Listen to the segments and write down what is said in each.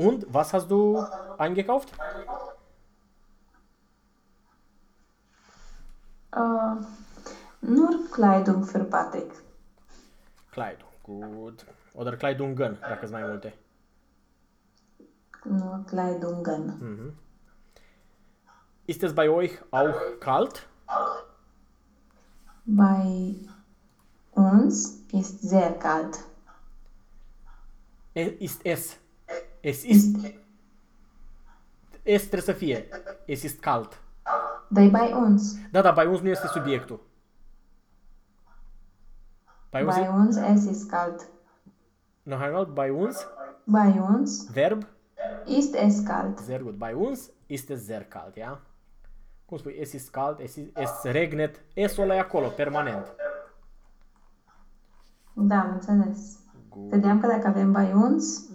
Und was hast du eingekauft? Äh, nur Kleidung für Patrick. Kleidung, gut. Oder Kleidungen, dacă sunt mai multe. Nur Kleidungen. Mhm. Ist es bei euch auch kalt? Bei uns ist sehr kalt. E- Ist es. Es ist. Es trebuie să fie. Es ist kalt. Dar bei uns. Da, da, bei uns nu este subiectul. Bei uns, Bei uns es ist kalt. noch einmal, bei uns, Bei uns Verb, ist es kalt. sehr gut. Bei uns ist es sehr kalt, ja? Cum spui, es ist kalt, es, ist, es regnet, es-ul ăla e acolo, permanent. Da, am înțeles. Gut. Credeam că dacă avem by uns,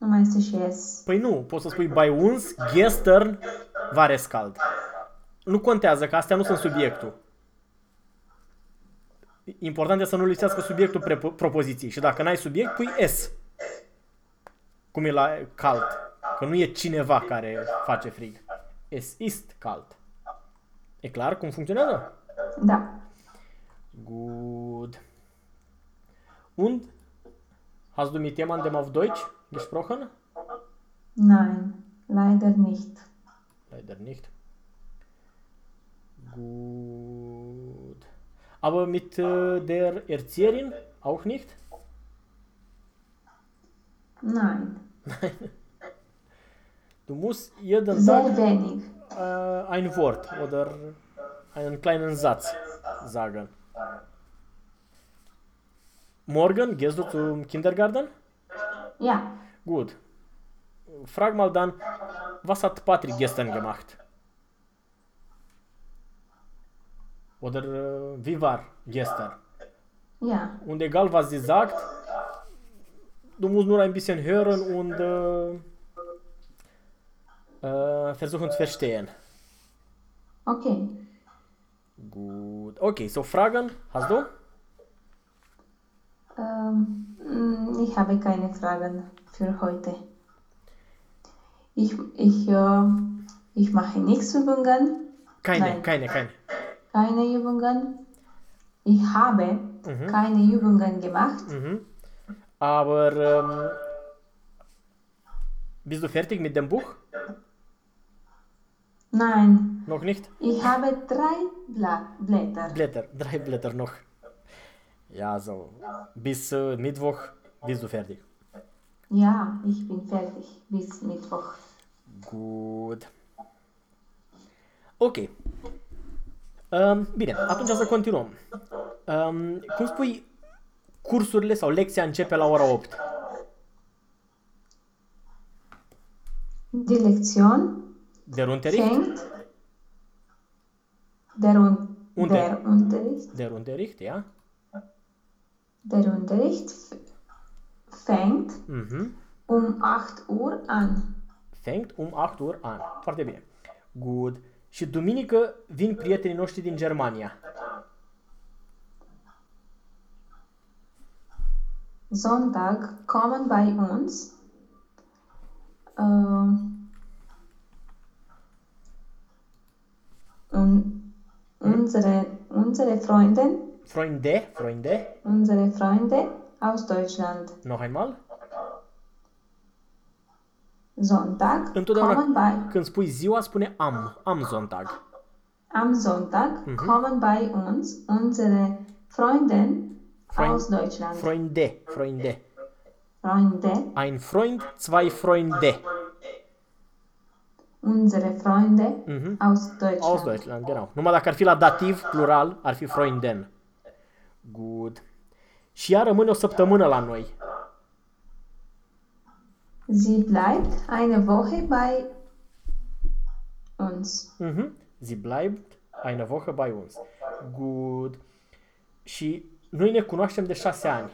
nu mai este și es. Păi nu, poți să spui bei uns, gestern, war es kalt. Nu contează, că astea nu sunt subiectul. Important e să nu lipsească subiectul pre- propoziției. Și dacă n-ai subiect, pui S. Cum e la cald. Că nu e cineva care face frig. Es ist kalt. E clar cum funcționează? Da. Gut. Und? Hast du mit jemandem auf Deutsch gesprochen? Nein, leider nicht. Leider nicht. Gut. Aber mit äh, der Erzieherin auch nicht? Nein. Du musst jeden Sehr Tag wenig. äh, ein Wort oder einen kleinen Satz sagen. Morgen gehst du zum Kindergarten? Ja. Gut. Frag mal dann, was hat Patrick gestern gemacht? Oder äh, wie war gestern? Ja. Und egal was sie sagt, du musst nur ein bisschen hören und äh, äh, versuchen zu verstehen. Okay. Gut. Okay, so Fragen hast du? Ähm, ich habe keine Fragen für heute. Ich, ich, äh, ich mache nichts Übungen, Keine, Nein. keine, keine. keine Übungen. Ich habe keine Übungen gemacht. Mhm. Aber ähm, bist du fertig mit dem Buch? Nein, Noch nicht? ich habe drei Bla Blätter. Blätter, drei Blätter noch. Ja, so. Bis äh, Mittwoch bist du fertig. Ja, ich bin fertig bis Mittwoch. Good. Ok. Um, bine, atunci să continuăm. Um, cum spui, cursurile sau lecția începe la ora 8. Die Lektion Der Unterricht? fängt der, Un Unter- der Unterricht, Der Unterricht, ja. Der Unterricht fängt Mhm. um 8 Uhr an. Fängt um 8 Uhr an. Foarte bine. Good. Și duminică vin prietenii noștri din Germania. Sonntag kommen bei uns ähm, un, unsere, unsere Freunde, Freunde, Freunde, unsere Freunde aus Deutschland. noch einmal. Sonntag Întotdeauna kommen bei, când spui ziua, spune am, am Sonntag. am Sonntag kommen bei uns unsere Freunde Freund- aus Deutschland. Freunde, Freunde. Freunde, Ein Freund, zwei Freunde. unsere Freunde Mhm. aus Deutschland. Aus Deutschland, genau. Numai dacă ar fi la dativ, plural, ar fi Freunden. Good. Și ea rămâne o săptămână la noi. Sie bleibt eine Woche bei uns. Mhm. Sie bleibt eine Woche bei uns. Good. Și noi ne cunoaștem de șase ani.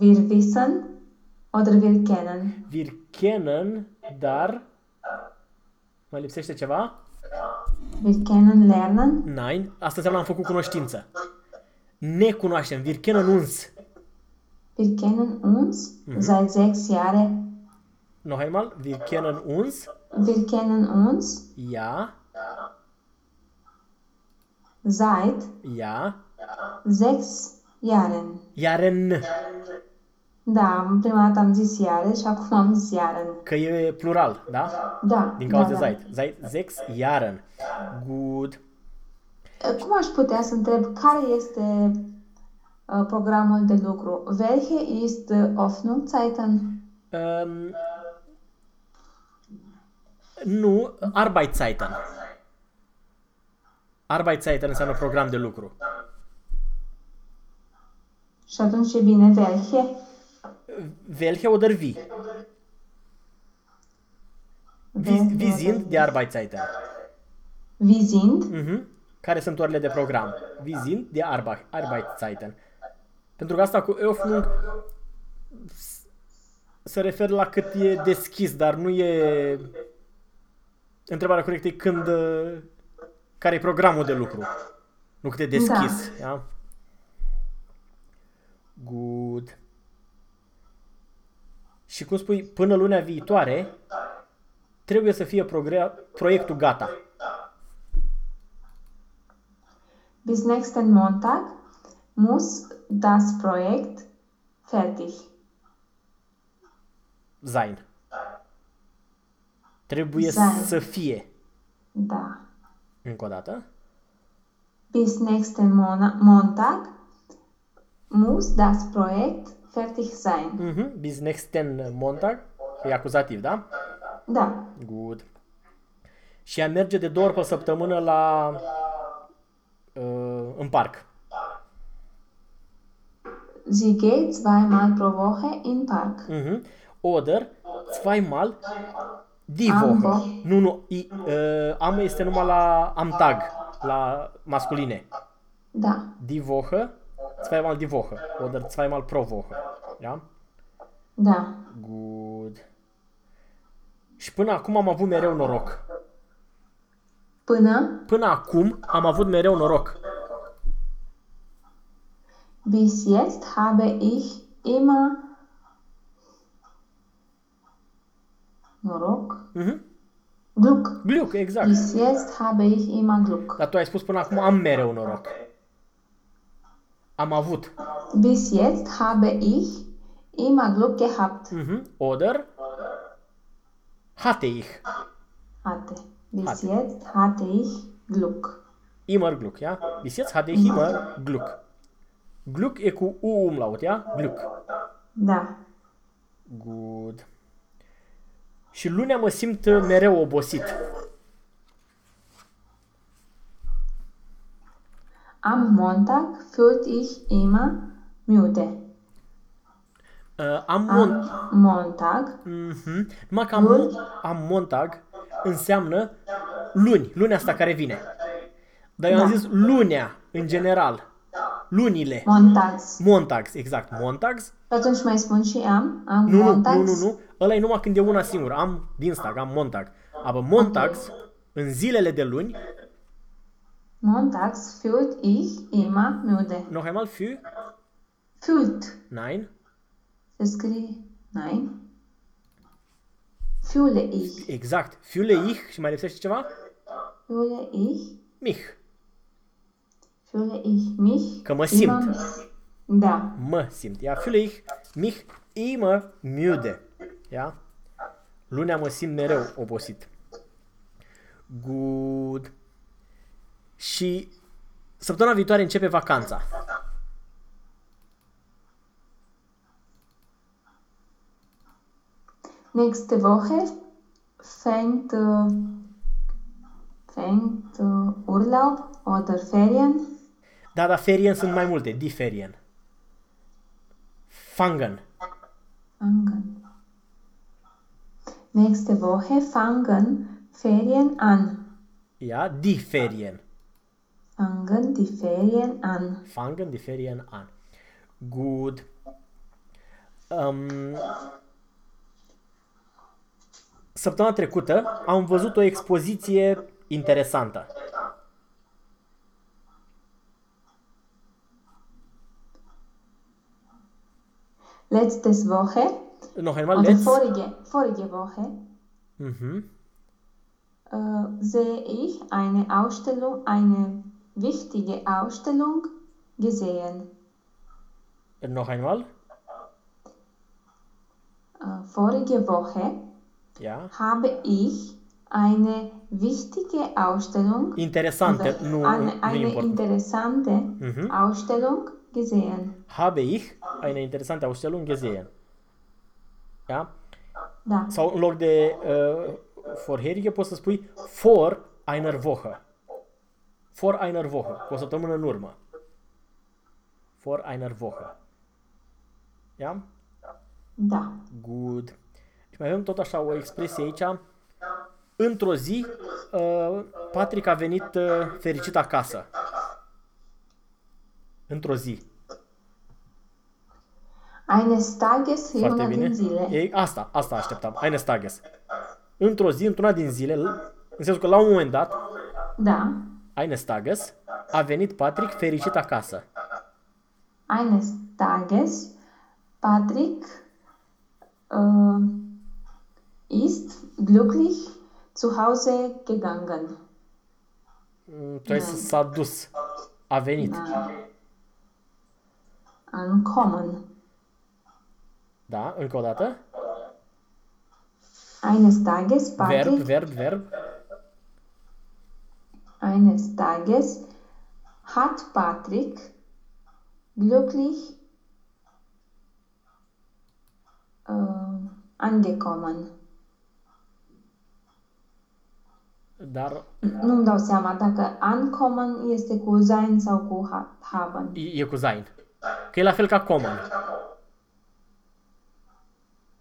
Wir wissen oder wir kennen. Wir kennen, dar... Mai lipsește ceva? Wir kennen lernen. Nein. Asta înseamnă am făcut cunoștință. Ne cunoaștem. Wir kennen uns. Wir kennen uns seit sechs Jahren. Noch einmal. Wir kennen uns. Wir kennen uns Ja. seit Ja. sechs Jahren. Iaren. Da, prima dată am zis iară și acum am zis iarăn. Că e plural, da? Da, Din da, cauza da. Zeit. Seit sechs Jahren. Good. Cum aș putea să întreb care este uh, programul de lucru? Welche ist uh, Öffnungszeiten? Um, nu, Arbeitszeiten. Arbeitszeiten înseamnă program de lucru. Și atunci e bine welche? Welche oder wie? Wie, wie sind die Arbeitszeiten? Wir sind Mhm. Care sunt orele de program? Wie sind die Arbe- Arbeitszeiten? Pentru că asta cu Öffnung s- se referă la cât e deschis, dar nu e... Întrebarea corectă e când... uh, Care e programul de lucru? Nu cât e deschis. Da. Good. Și cum spui, până lunea viitoare, trebuie să fie progre- proiectul gata. bis nächsten Montag muss das Projekt fertig Zain. Trebuie Sein. să fie. Da. Încă o dată. Bis nächsten Mona- Montag muss das Projekt fertig sein. Mhm. Bis nächsten Montag. E acuzativ, da? Da. Good. Și ea merge de două ori pe săptămână la... Uh, în parc. Sie geht zweimal pro Woche in Park. Mhm. Oder zweimal die Am Woche. Woche. Nu, nu. I, uh, am este numai la am tag, la masculine. Da. Die Woche, zweimal die Woche. Oder zweimal pro Woche. Ja? Da. Good. Și până acum am avut mereu noroc. Până Până acum am avut mereu noroc. bis jetzt habe ich immer Noroc. Mhm. Glück. Glück, exact. Bis jetzt habe ich immer Glück. Dar tu ai spus până acum am mereu noroc. Am avut. Bis jetzt habe ich immer Glück gehabt. Mhm. Oder hatte ich. Hatte. Bis Hatte. jetzt hatte ich Glück. Immer Glück, ja? Bis jetzt hatte ich immer Glück. Glück e cu U umlaut, ja? Glück. Da. Good. Și lunea mă simt mereu obosit. Am Montag fühlte ich immer müde. Uh, am mon... Am Montag Mhm. Numai că am, am Montag înseamnă luni, lunea asta care vine. Dar eu am Da. zis lunea, în general. Lunile. Montags. Montags, exact. Montags. Și atunci mai spun și am. Am Nu, nu, Montags. nu, nu, nu. Ăla e numai când e una singură. Am Dienstag, am Montag. Aber Montags, în zilele de luni, Montags fühlt ich immer müde. noch einmal für, Fühlt. nein, Se scrie. Nein. Fühle ich. exact. Fühle ich și mai lipsește ceva? Fühle ich. Mich. Fühle ich mich. Mă simt. Da. Mă simt. Ja, fühle ich mich immer müde. Ja? Lunea mă simt mereu obosit. Good. Și săptămâna viitoare începe vacanța. Nächste Woche fängt, äh, fängt äh, Urlaub oder Ferien. Da, dar ferien sunt mai multe. Die Ferien. Fangen. Fangen. Nächste Woche fangen Ferien an. Ja, die Ferien. Fangen die Ferien an. Fangen die Ferien an. Good. Um, săptămâna trecută am văzut o expoziție interesantă. letztes Woche Noch einmal, oder let's. vorige, vorige Woche Mhm. äh, sehe ich eine Ausstellung, eine wichtige Ausstellung gesehen. Noch einmal. Äh, vorige Woche Ja. habe ich eine wichtige Ausstellung Interesante, oder nu, eine, eine interessante Mhm. Ausstellung gesehen. Habe ich eine interessante Ausstellung gesehen. Ja? Da, Sau în loc de uh, vorherige poți să spui vor einer Woche. Vor einer Woche. Cu o săptămână în urmă. Vor einer Woche. Ja? da. Good. Și mai avem tot așa o expresie aici. Într-o zi, uh, Patrick a venit uh, fericit acasă. Într-o zi. Eines Tages, e Foarte una bine. din zile. E, asta, asta așteptam. Eines Tages. Într-o zi, într-una din zile, în sensul că la un moment dat, Da, Eines Tages, a venit Patrick fericit acasă. eines Tages, Patrick äh, ist glücklich zu Hause gegangen. Mm, Trebuie să s-a dus. A venit. Da. Ankommen. Da? Încă o dată. Eines Tages, Verb, Patrick, verb, verb. Eines Tages hat Patrick glücklich äh, angekommen. Dar Nu-mi dau seama dacă ankommen este cu sein sau cu ha- haben. e, e cu zain. Că e la fel ca common.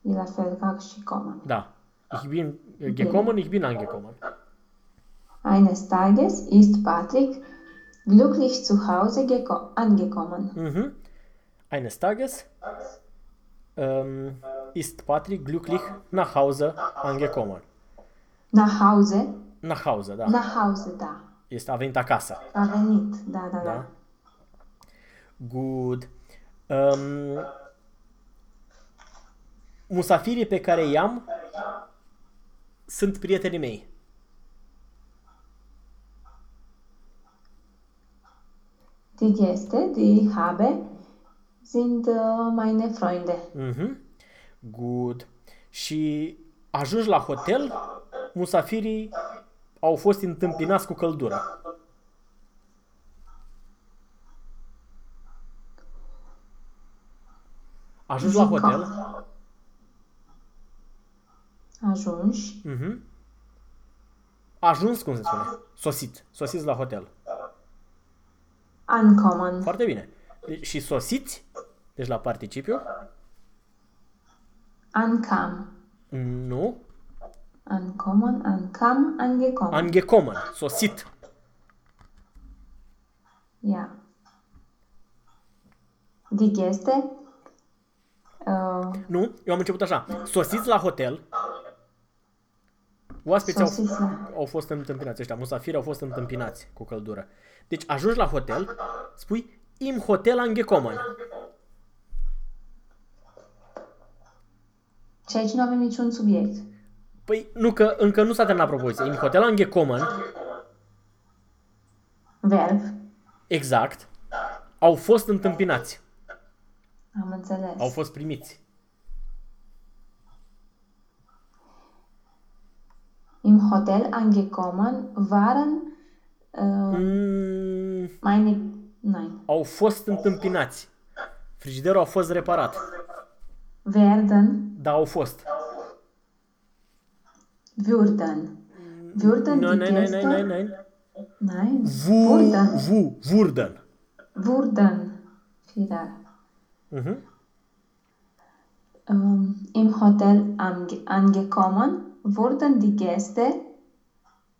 E la fel ca și common. Da. Ich bin gekommen, ich bin angekommen. Eines Tages ist Patrick glücklich zu Hause geko- angekommen. Mhm. Eines Tages ähm, ist Patrick glücklich nach Hause angekommen. Nach Hause, Nach Hause, da. nach Hause, da. Este, a venit acasă. A venit, da, da, da. Da? Good. Um, musafirii pe care i-am sunt prietenii mei. Die Gäste, die ich habe, sind äh, meine Freunde. Mhm. Good. Și ajungi la hotel, musafirii au fost întâmpinați cu căldură. Ajungi la Zica. hotel, Ajungi, mhm. ajuns, cum se spune, sosit, sosiți la hotel. Ankommen, Foarte bine. Deci, și sosiți, deci la participiu, ankam, nu, ankommen, ankam, angekommen. angekommen, sosit. Ja. Die Gäste, äh, Nu, eu am început așa. Sosiți la hotel. Oaspeții au, Sosiți la- au fost întâmpinați ăștia, musafiri au fost întâmpinați cu căldură. Deci ajungi la hotel, spui im hotel angekommen. și aici nu avem niciun subiect. Păi nu că încă nu s-a terminat propoziția. Im hotel angekommen, Verb, exact, au fost întâmpinați, am înțeles. au fost primiți. Im Hotel angekommen waren äh, Mm, meine, nein, au fost întâmpinați. Frigiderul a fost reparat, werden, dar au fost. würden. Würden Nein, die nein, nein, Gäste, nein, nein, nein. nein, Vu, würden, vu, wurden. würden, wieder. Mhm. Ähm, Im Hotel ange angekommen wurden die Gäste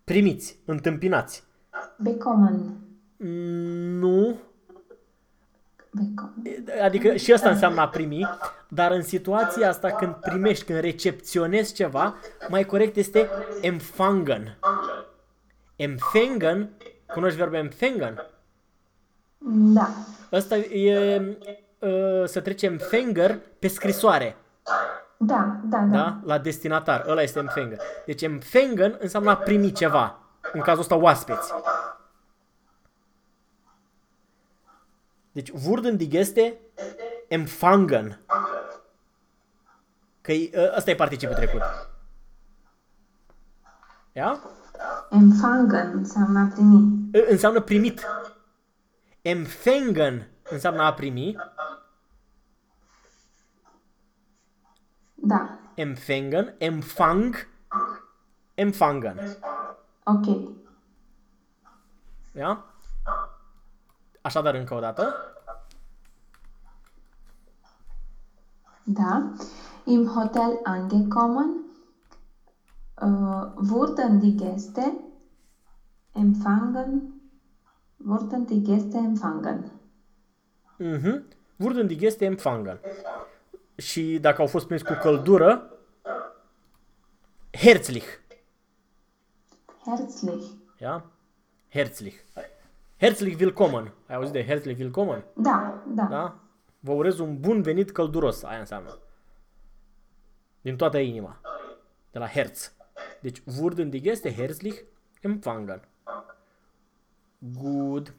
Primiți, întâmpinați. bekommen. Nu, bekommen. adică și asta înseamnă a primi, dar în situația asta când primești, când recepționezi ceva, mai corect este empfangen. Empfangen, cunoști verbul empfangen? Da, Ăsta e uh, să trecem finger pe scrisoare, Da, da, da. da? La destinatar. Ăla este empfänger. Deci empfängen înseamnă a primi ceva. În cazul ăsta oaspeți. Deci wurden die Gäste empfangen. Că e- ăsta e participul trecut. Ia? Empfangen înseamnă a primi. Ă, Înseamnă primit. Empfängen înseamnă a primi. Da. Empfängen, empfang, empfangen. Ok. Ia? Așadar, încă o dată. Da. Im Hotel angekommen äh, wurden die Gäste empfangen, wurden die Gäste empfangen. Mhm. Wurden die Gäste empfangen. Și dacă au fost prins cu căldură, herzlich. Herzlich. Ia? Herzlich. Herzlich willkommen. Ai auzit de herzlich willkommen? Da, da. Da? Vă urez un bun venit călduros, aia înseamnă. Din toată inima. De la Herz. Deci, wurden die Gäste herzlich empfangen. Good.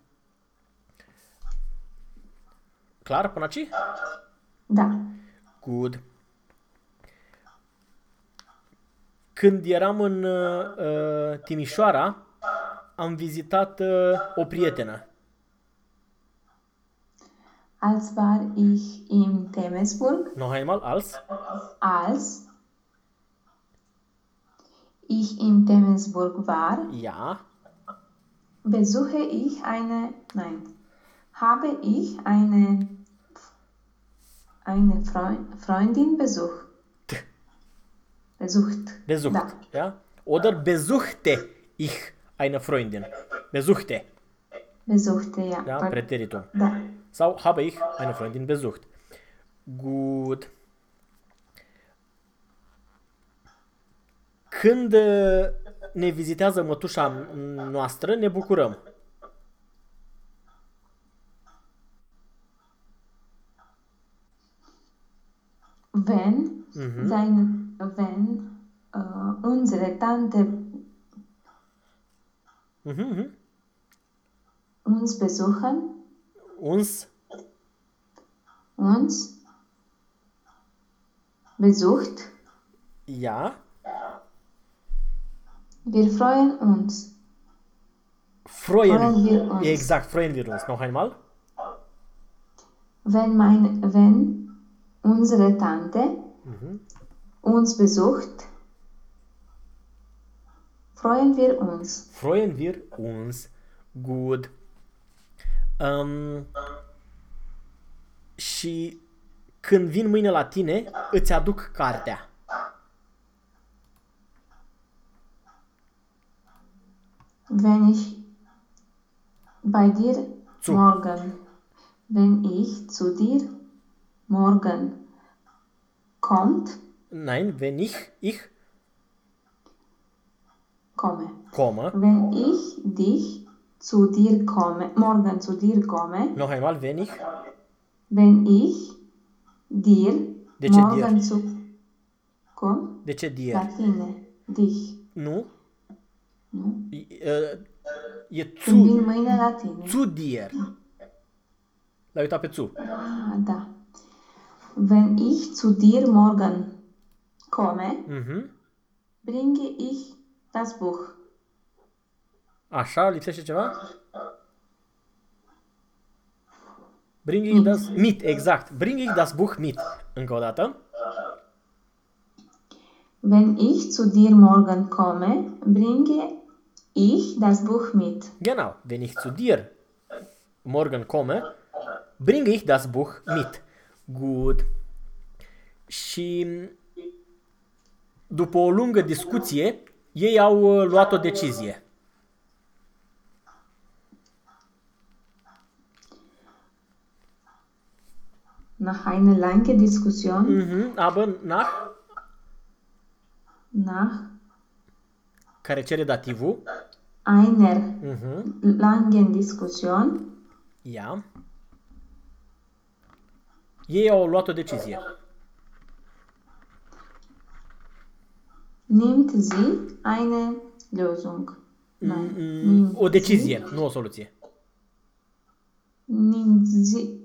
Clar până aici? Da. Good. Când eram în uh, uh, Timișoara, am vizitat uh, o prietenă. Als war ich in Temesburg, Noch einmal, als? als ich in Temesburg war, Ja. besuche ich eine, nein, habe ich eine, eine Freund, Freundin besucht. Besucht. Besucht. Da. Ja? Oder besuchte ich eine Freundin. Besuchte. Besuchte, ja. Ja, Präteritum. da. Sau habe ich eine Freundin besucht. Gut. Când ne vizitează mătușa noastră, ne bucurăm. Wenn, sein, wenn äh, unsere Tante Mhm, mhm. uns besuchen, Uns, uns besucht, ja. wir freuen uns. Freuen, Freuen wir uns. Exact, freuen wir uns. Noch einmal. Wenn, mein, wenn unsere Tante uns besucht, freuen wir uns. Freuen wir uns. Gut. Um, și când vin mâine la tine, îți aduc cartea. Wenn ich bei dir Zu. morgen, wenn ich zu dir morgen kommt, Nein, wenn ich, ich komme. komme. Wenn ich dich zu dir komme, morgen zu dir komme, Noch einmal, wenn ich. wenn ich dir De ce morgen zu cum? De ce La dir? tine, dich, Nu? nu? E, uh, e Când zu, vin mâine la tine. zu dir. L-ai uitat pe zu. Ah, da. Wenn ich zu dir morgen komme, Mhm. bringe ich das Buch. Așa, lipsește ceva? Bring ich das mit, exact. Bring ich das Buch mit. Încă o dată. Wenn ich zu dir morgen komme, bringe ich das Buch mit. Genau, wenn ich zu dir morgen komme, bringe ich das Buch mit. Gut. Și după o lungă discuție, ei au uh, luat o decizie. Nach einer langen Diskussion, Mhm, aber nach, nach care cere dativul, einer mhm, langen Diskussion, ja, Ei au luat o decizie. Nimmt sie eine Lösung? Nein. Mm, Nimmt O decizie, nu o soluție. Sie, nimmt sie,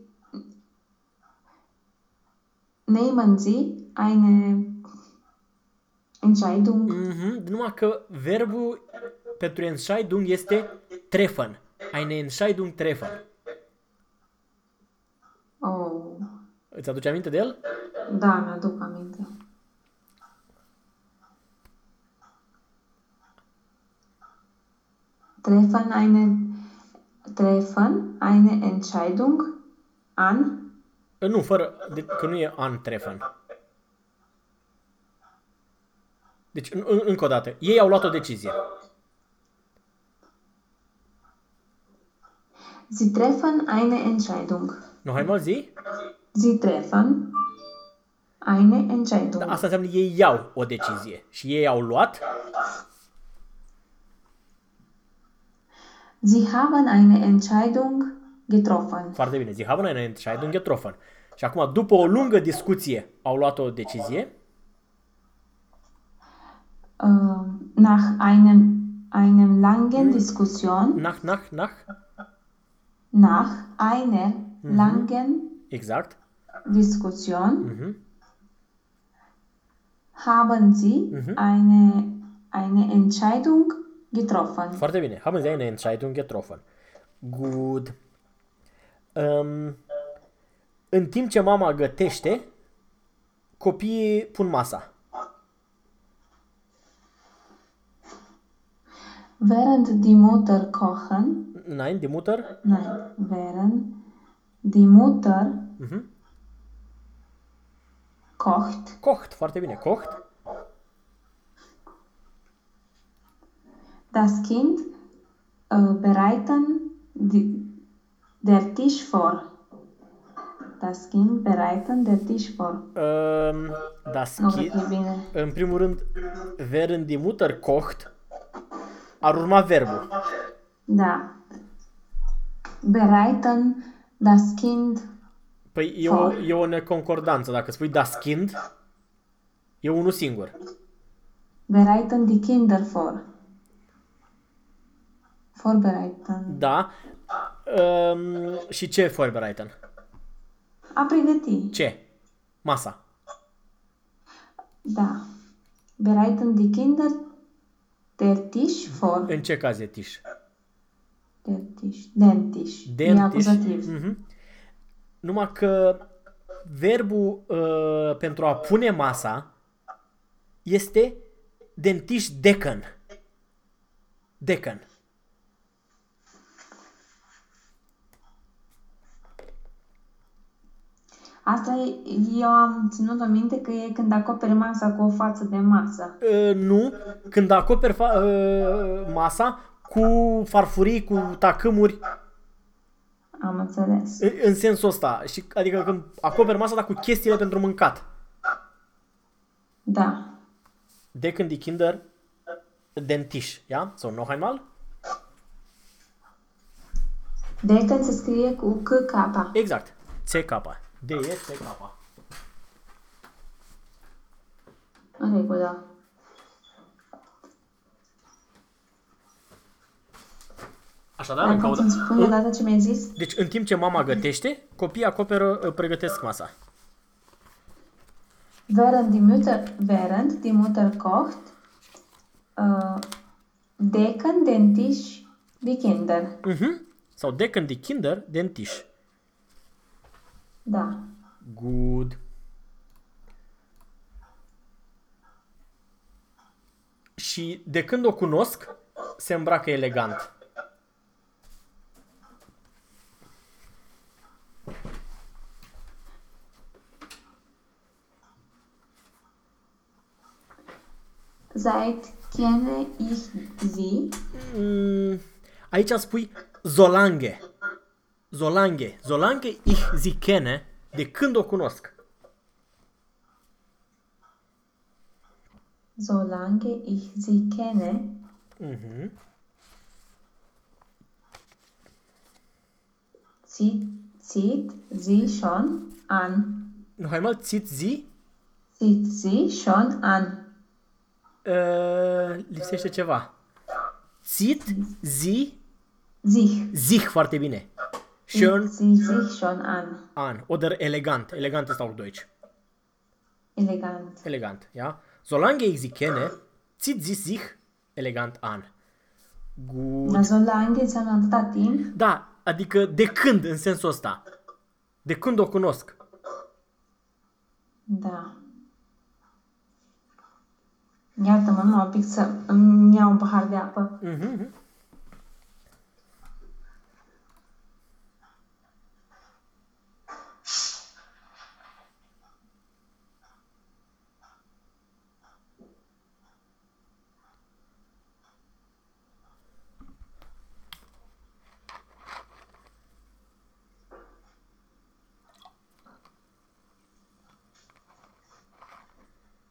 nehmen Sie eine Entscheidung? Mhm, numai că verbul pentru Entscheidung este treffen. Eine Entscheidung treffen. Îți aduce aminte de el? da, mi-aduc aminte. Treffen eine, treffen eine Entscheidung an Nu, fără, de, că nu e an treffen. Deci, în, în, încă o dată, ei au luat o decizie. Sie treffen eine Entscheidung. Nu, hai mă zi? Sie treffen eine Entscheidung. Asta înseamnă ei iau o decizie. Și ei au luat, Sie haben eine Entscheidung getroffen. foarte bine, sie haben eine Entscheidung getroffen. Și acum, după o lungă discuție, au luat o decizie. Äh, nach einem, einem langen Diskussion, Nach, nach, nach. nach einer langen Exact. Diskussion Mhm. haben sie eine, eine Entscheidung getroffen. Foarte bine. Haben Sie eine Entscheidung getroffen. Good. Um, în timp ce mama gătește, copiii pun masa. Während die Mutter kochen, Nein, die Mutter. nein, während die Mutter Mhm. Kocht, Kocht. Foarte bine. Kocht. das Kind äh, bereiten die, der Tisch vor. Das Kind bereiten der Tisch vor. Um, das Nu cred Kind. că e bine. În primul rând, während die Mutter kocht, ar urma verbul. Da. Bereiten das Kind Păi e o, e o neconcordanță. Dacă spui das Kind, e unul singur. bereiten die Kinder vor. Vorbereiten. Da. Um, și ce vorbereiten? A pregăti. Ce? Masa. Da. Bereiten die Kinder der Tisch vor. În ce caz e tiș? Der Tisch. Den Tisch. E Den acuzativ. Mhm. Numai că verbul uh, pentru a pune masa este den Tisch decken. Decken. Asta e, eu am ținut o minte că e când acoperi masa cu o față de masă. Uh, nu, când acoperi fa- uh, masa cu farfurii, cu tacâmuri, Am înțeles. în, în sensul ăsta. Și, adică când acoperi masa, dar cu chestiile pentru mâncat. Da. Decken die Kinder den Tisch, ja? So, noch einmal. Decken se scrie cu K-K. Exact. CK. D E C K. În regulă. Așadar, Dar încă o poți să-mi spui dată. odată ce mi-ai zis? Deci, în timp ce mama gătește, copiii acoperă, uh, pregătesc masa. Während die Mutter, während die Mutter kocht, äh, decken den Tisch die Kinder. Mhm. Sau decken die Kinder den Tisch. Da. Good. Și de când o cunosc, se îmbracă elegant. Seit kenne ich sie. Mm, aici spui Zolange. Zolange. Zolange ich sie kenne. De când o cunosc. Solange ich sie kenne, Mhm. zieht, zieht sie schon an. Noch einmal, zieht sie? Zieht sie schon an. Uh, lipsește ceva. Zieht sie Sich. sich foarte bine. Schön Zieht sie sich schon an. an. Oder elegant. Elegant ist auch Deutsch. Elegant. Elegant, ja? Solange ich sie kenne, zieht sie sich elegant an. Gut. Dar solange înseamnă atâta timp. Da, adică de când în sensul ăsta? De când o cunosc? Da. Iartă-mă, numai un pic să îmi iau un pahar de apă. Mhm.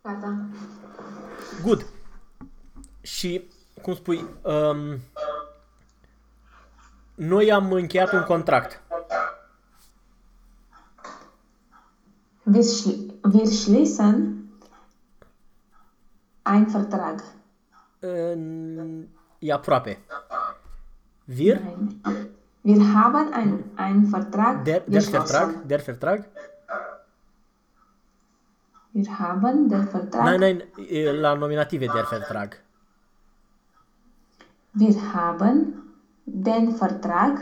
Gata. Good. Și, cum spui, um, noi am încheiat un contract. Wir, schl wir schließen ein Vertrag. În- E aproape. Wir, Nein. Wir haben ein, ein Vertrag der, der geschlossen. Vertrag, der Vertrag. Wir haben den Vertrag. Nein, nein, e la nominative der Vertrag. Wir haben den Vertrag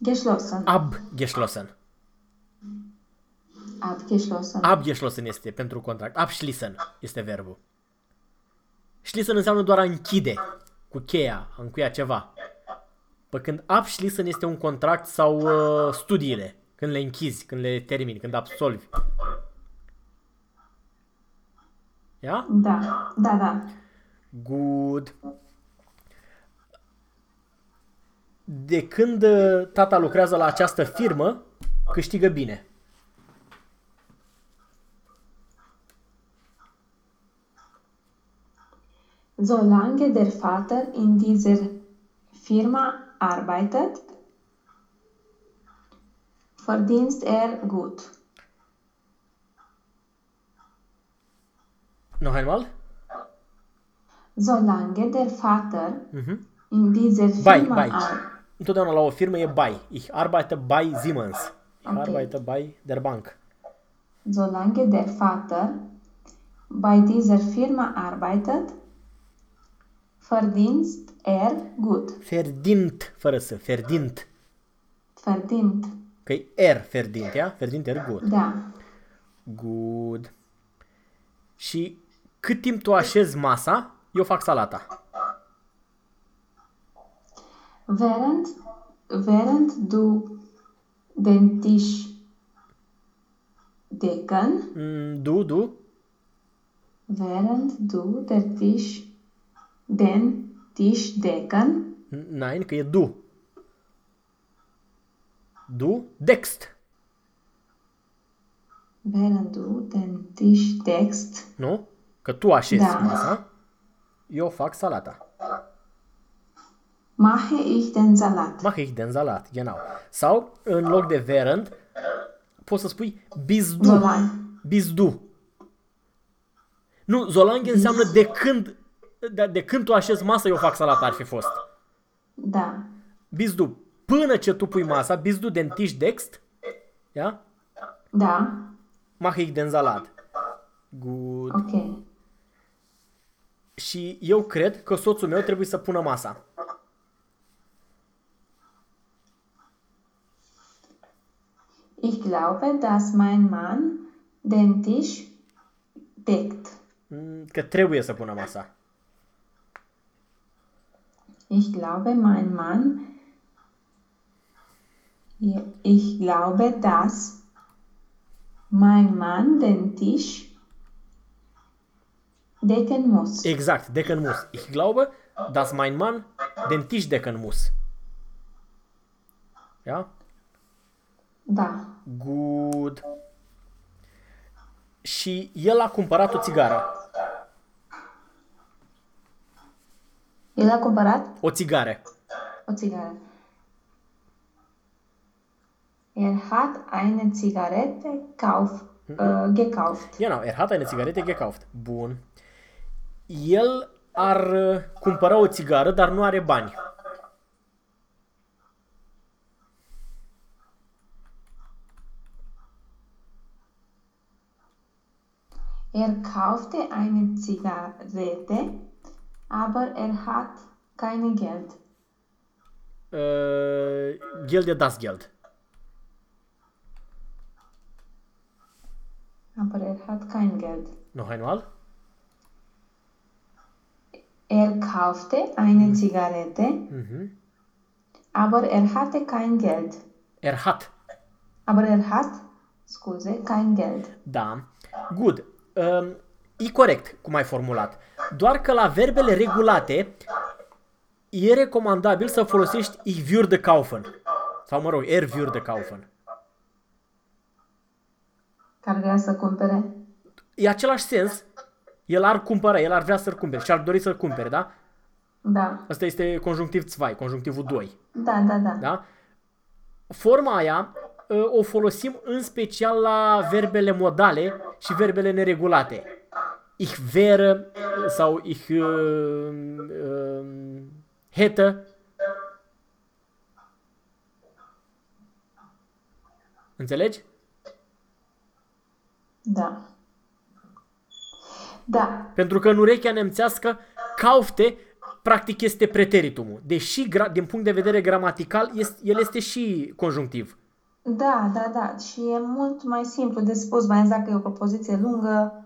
geschlossen. Abgeschlossen. Abgeschlossen. Abgeschlossen este pentru contract. Abschließen este verbul. Schließen înseamnă doar a închide cu cheia, a încuia ceva. Pe când abschließen este un contract sau uh, studiile, când le închizi, când le termini, când absolvi. Ia? Da, da, da. Good. De când uh, tata lucrează la această firmă, câștigă bine. Solange der Vater in dieser Firma arbeitet, verdient er gut. Noch einmal? Solange der Vater Mhm. in dieser Bei, Firma bei. arbeitet, Întotdeauna la o firmă e by. Ich arbeite bei Siemens. Ich Ok. arbeite bei der Bank. solange der Vater bei dieser Firma arbeitet, verdient er gut. Verdient, fără să. Verdient. Verdient. Că e er verdient, ia? Verdient er good. Da. Good. Și cât timp tu așezi masa, eu fac salata. Während, während du den Tisch decken, Mm, Du, du, während du den Tisch, den Tisch decken, nein, că e du. Du deckst, während du den Tisch deckst, nu? Că tu așezi Da. masa, eu fac salata. Mache ich den Salat. Mache ich den Salat, genau. Sau, în loc de während, poți să spui bis du. Solange. Bis du. Nu, zolang înseamnă de când, de, de când tu așezi masa, eu fac salata, ar fi fost. Da. Bis du. Până ce tu pui masa, bis du den Tisch deckst, ja? Da. Mache ich den Salat. Good. Okay. Și eu cred că soțul meu trebuie să pună masa. Ich glaube, dass mein Mann den Tisch deckt. Că trebuie să pună masa. Ich glaube, mein Mann. Ich glaube, dass mein Mann den Tisch decken muss. Exact, decken muss. Ich glaube, dass mein Mann den Tisch decken muss. Ja? Da. Good. Și el a cumpărat o țigară. El a cumpărat O țigară. o țigară. Er hat eine Zigarette kauf, äh, gekauft. Genau, er hat eine Zigarette gekauft. Bun. El ar uh, cumpăra o țigară, dar nu are bani. Er kaufte eine Zigarette, aber er hat kein Geld. Uh, Geld e das Geld. Aber er hat kein Geld. Noch einmal. Er kaufte eine Zigarette, Mhm. aber er hatte kein Geld. Er hat. Aber er hat, scuze, kein Geld. Da. Good. Um, e corect cum ai formulat. Doar că la verbele regulate e recomandabil să folosești ich würde kaufen. Sau mă rog, er würde kaufen. Care vrea să cumpere? E același sens. El ar cumpăra, el ar vrea să-l cumpere și ar dori să-l cumpere, da? Da, Asta este conjunctiv 2, conjunctivul 2. da, da, da. Da? Forma aia ă, o folosim în special la verbele modale și verbele neregulate. Ich wäre sau ich uh, uh, hätte. Înțelegi? Da. Da, Pentru că în urechea nemțească kaufte practic este preteritumul. Deși gra- din punct de vedere gramatical este, el este și conjunctiv. Da, da, da. Și e mult mai simplu de spus, mai ales dacă e o propoziție lungă.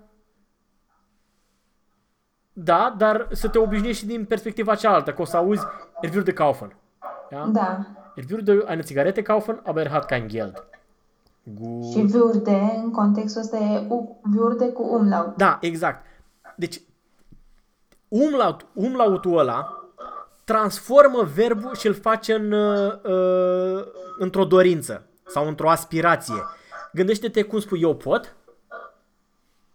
Da, dar să te obișnuiești și din perspectiva cealaltă, că o să auzi er würde kaufen. Ja? Da. Er würde eine Zigarette kaufen, aber er hat kein Geld. Și Gut. würde, în contextul ăsta, e u, würde cu umlaut. Da, exact. Deci, umlaut, umlautul ăla transformă verbul și îl face în, uh, uh, într-o dorință sau într-o aspirație. Gândește-te cum spui eu pot?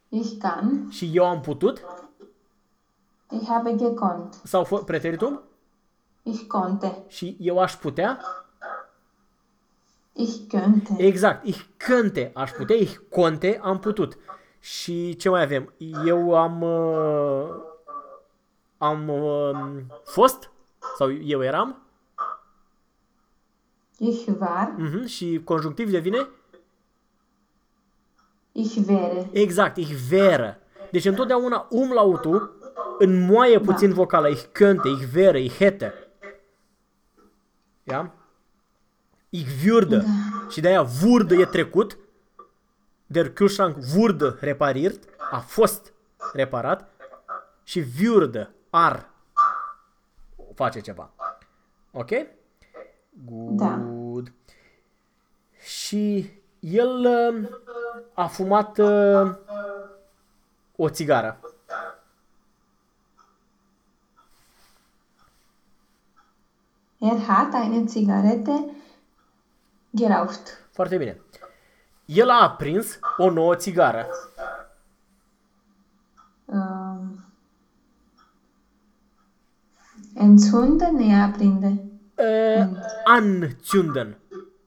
Ich kann, și eu am putut? Ich habe gekonnt, sau fă- preteritum ich konnte, și eu aș putea? Ich könnte, Exact, ich könnte, aș putea, ich konnte, am putut. Și ce mai avem? Eu am uh, am uh, fost? Sau eu eram ich war, uh-huh, și conjunctiv devine ich wäre. exact, ich wäre. Deci întotdeauna umlautul înmoaie puțin Da. vocala. Ich könnte, ich wäre, ich hätte. Ja? Ich würde. Și de aia würde e trecut. Der Kühlschrank wurde repariert. A fost reparat. Și würde, ar face ceva. Ok? Da. Good. Și el uh, a fumat uh, o țigară. Er hat eine Zigarette geraucht. Foarte bine. El a aprins o nouă țigară. Ähm, entzünden, e aprinde. Uh, anzünden.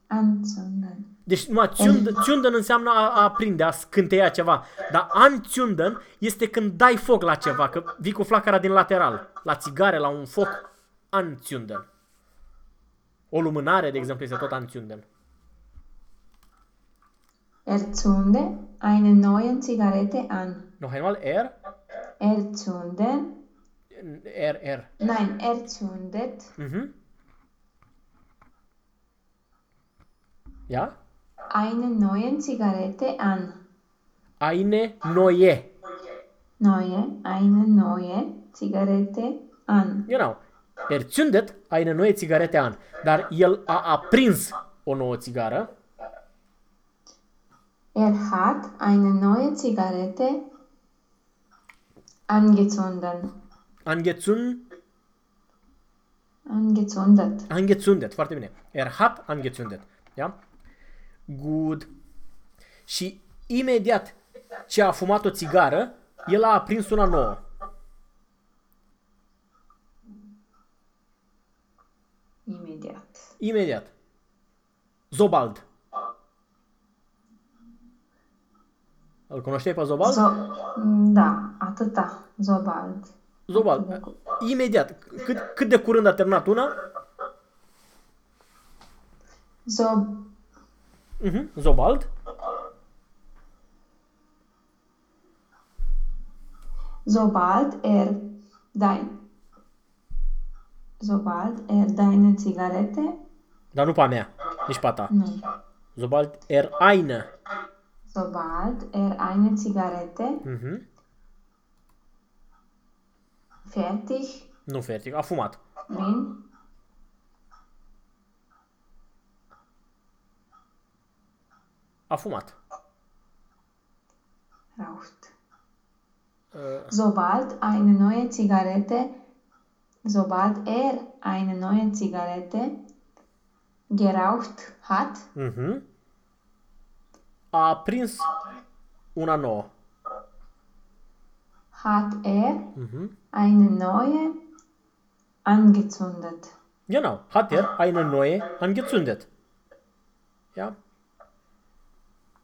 Anzünden. Deci, numai zünden, zünden înseamnă a, a aprinde, a scânteia ceva. Dar anzünden este când dai foc la ceva, că vii cu flacăra din lateral. La țigare, la un foc. Anzünden. O lumânare, de exemplu, este tot anzünden. Er zünde eine neue Zigarette an. Noch einmal, er, Er zünden, er, er. nein, er zündet Mhm. Ja? eine neue Zigarette an. Eine neue. Neue, eine neue Zigarette an. Genau. Er zündet eine neue Zigarette an. Dar el a aprins o nouă țigară. Er hat eine neue Zigarette angezündet. Angezun, Angezündet. angezündet. Foarte bine. Er hat angezündet. Ja? good. Și imediat ce a fumat o țigară, el a aprins una nouă. Imediat. Imediat. Zobald. Îl cunoșteai pe Zobald? Zo- da, atâta. Zobald. Zobald. Imediat. Cât, cât de curând a terminat una? Zob... Uh-huh. Zobald. Sobald er dein... Sobald er deine Zigarette... Dar nu pe a mea. Nici pe a ta. Nu. Sobald er eine. Sobald er eine Zigarette Uh-huh. fertig Nu fertig. A fumat. bin, A fumat. raucht. Sobald eine neue Zigarette, sobald er eine neue Zigarette geraucht hat, uh-huh. A prins una nouă. hat er Uh-huh. eine neue angezündet. Genau. Hat er eine neue angezündet. Ja.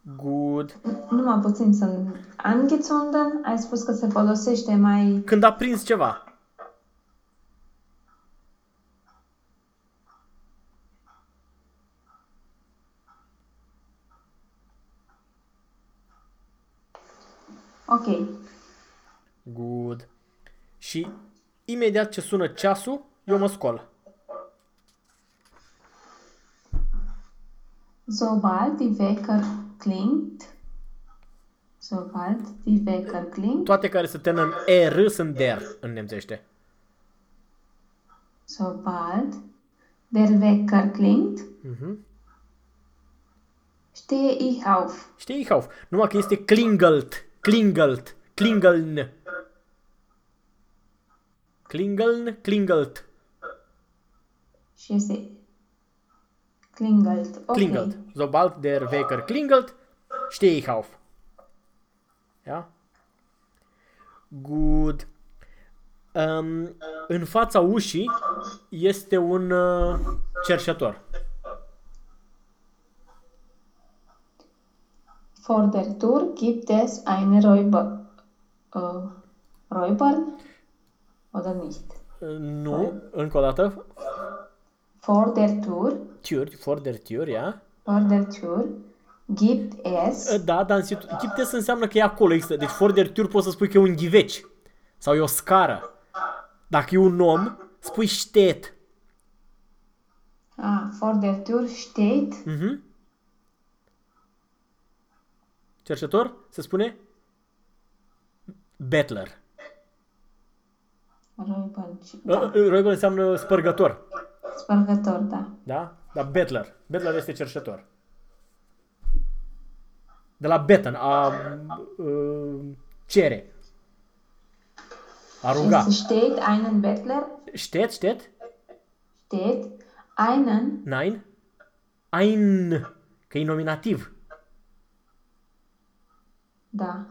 Gut. Numai puțin sunt angezündet, ai spus că se folosește mai Când a prins ceva. ok. Good. Și imediat ce sună ceasul, eu mă scol. Sobald die Wecker klingt, sobald die Wecker klingt, Toate care se termină în er sunt der în nemțește. sobald der Wecker klingt, Mhm. stehe ich auf. Știi, Ihauf? Numai că este klingelt, klingelt, klingeln. Klingeln, klingelt, Și este klingelt. Ok. klingelt. Sobald der Wecker klingelt, stehe ich auf. Ja? Good. Um, în fața ușii este un uh, cerșător. Vor der Tür gibt es eine Räuber, äh, Räubern oder nicht? Uh, Nu, încă o dată. Vor der Tür, Tür, vor der Tür, ja? vor der Tür gibt es Da, dar în situ- Chiptes înseamnă că e acolo există. Deci for der Tür poți să spui că e un ghiveci. Sau e o scară. Dacă e un om, spui ștet. ah, vor der Tür steht Mhm. Cerșător se spune Bettler. Räubern. Da. Da. Roibel înseamnă spărgător. Spărgător, da. Da? Dar Bettler. Bettler este cerșător. De la betten, a uh, cere. A ruga. Es steht einen Bettler, Ștet, ștet? steht einen Nein? Ein, că e nominativ. da.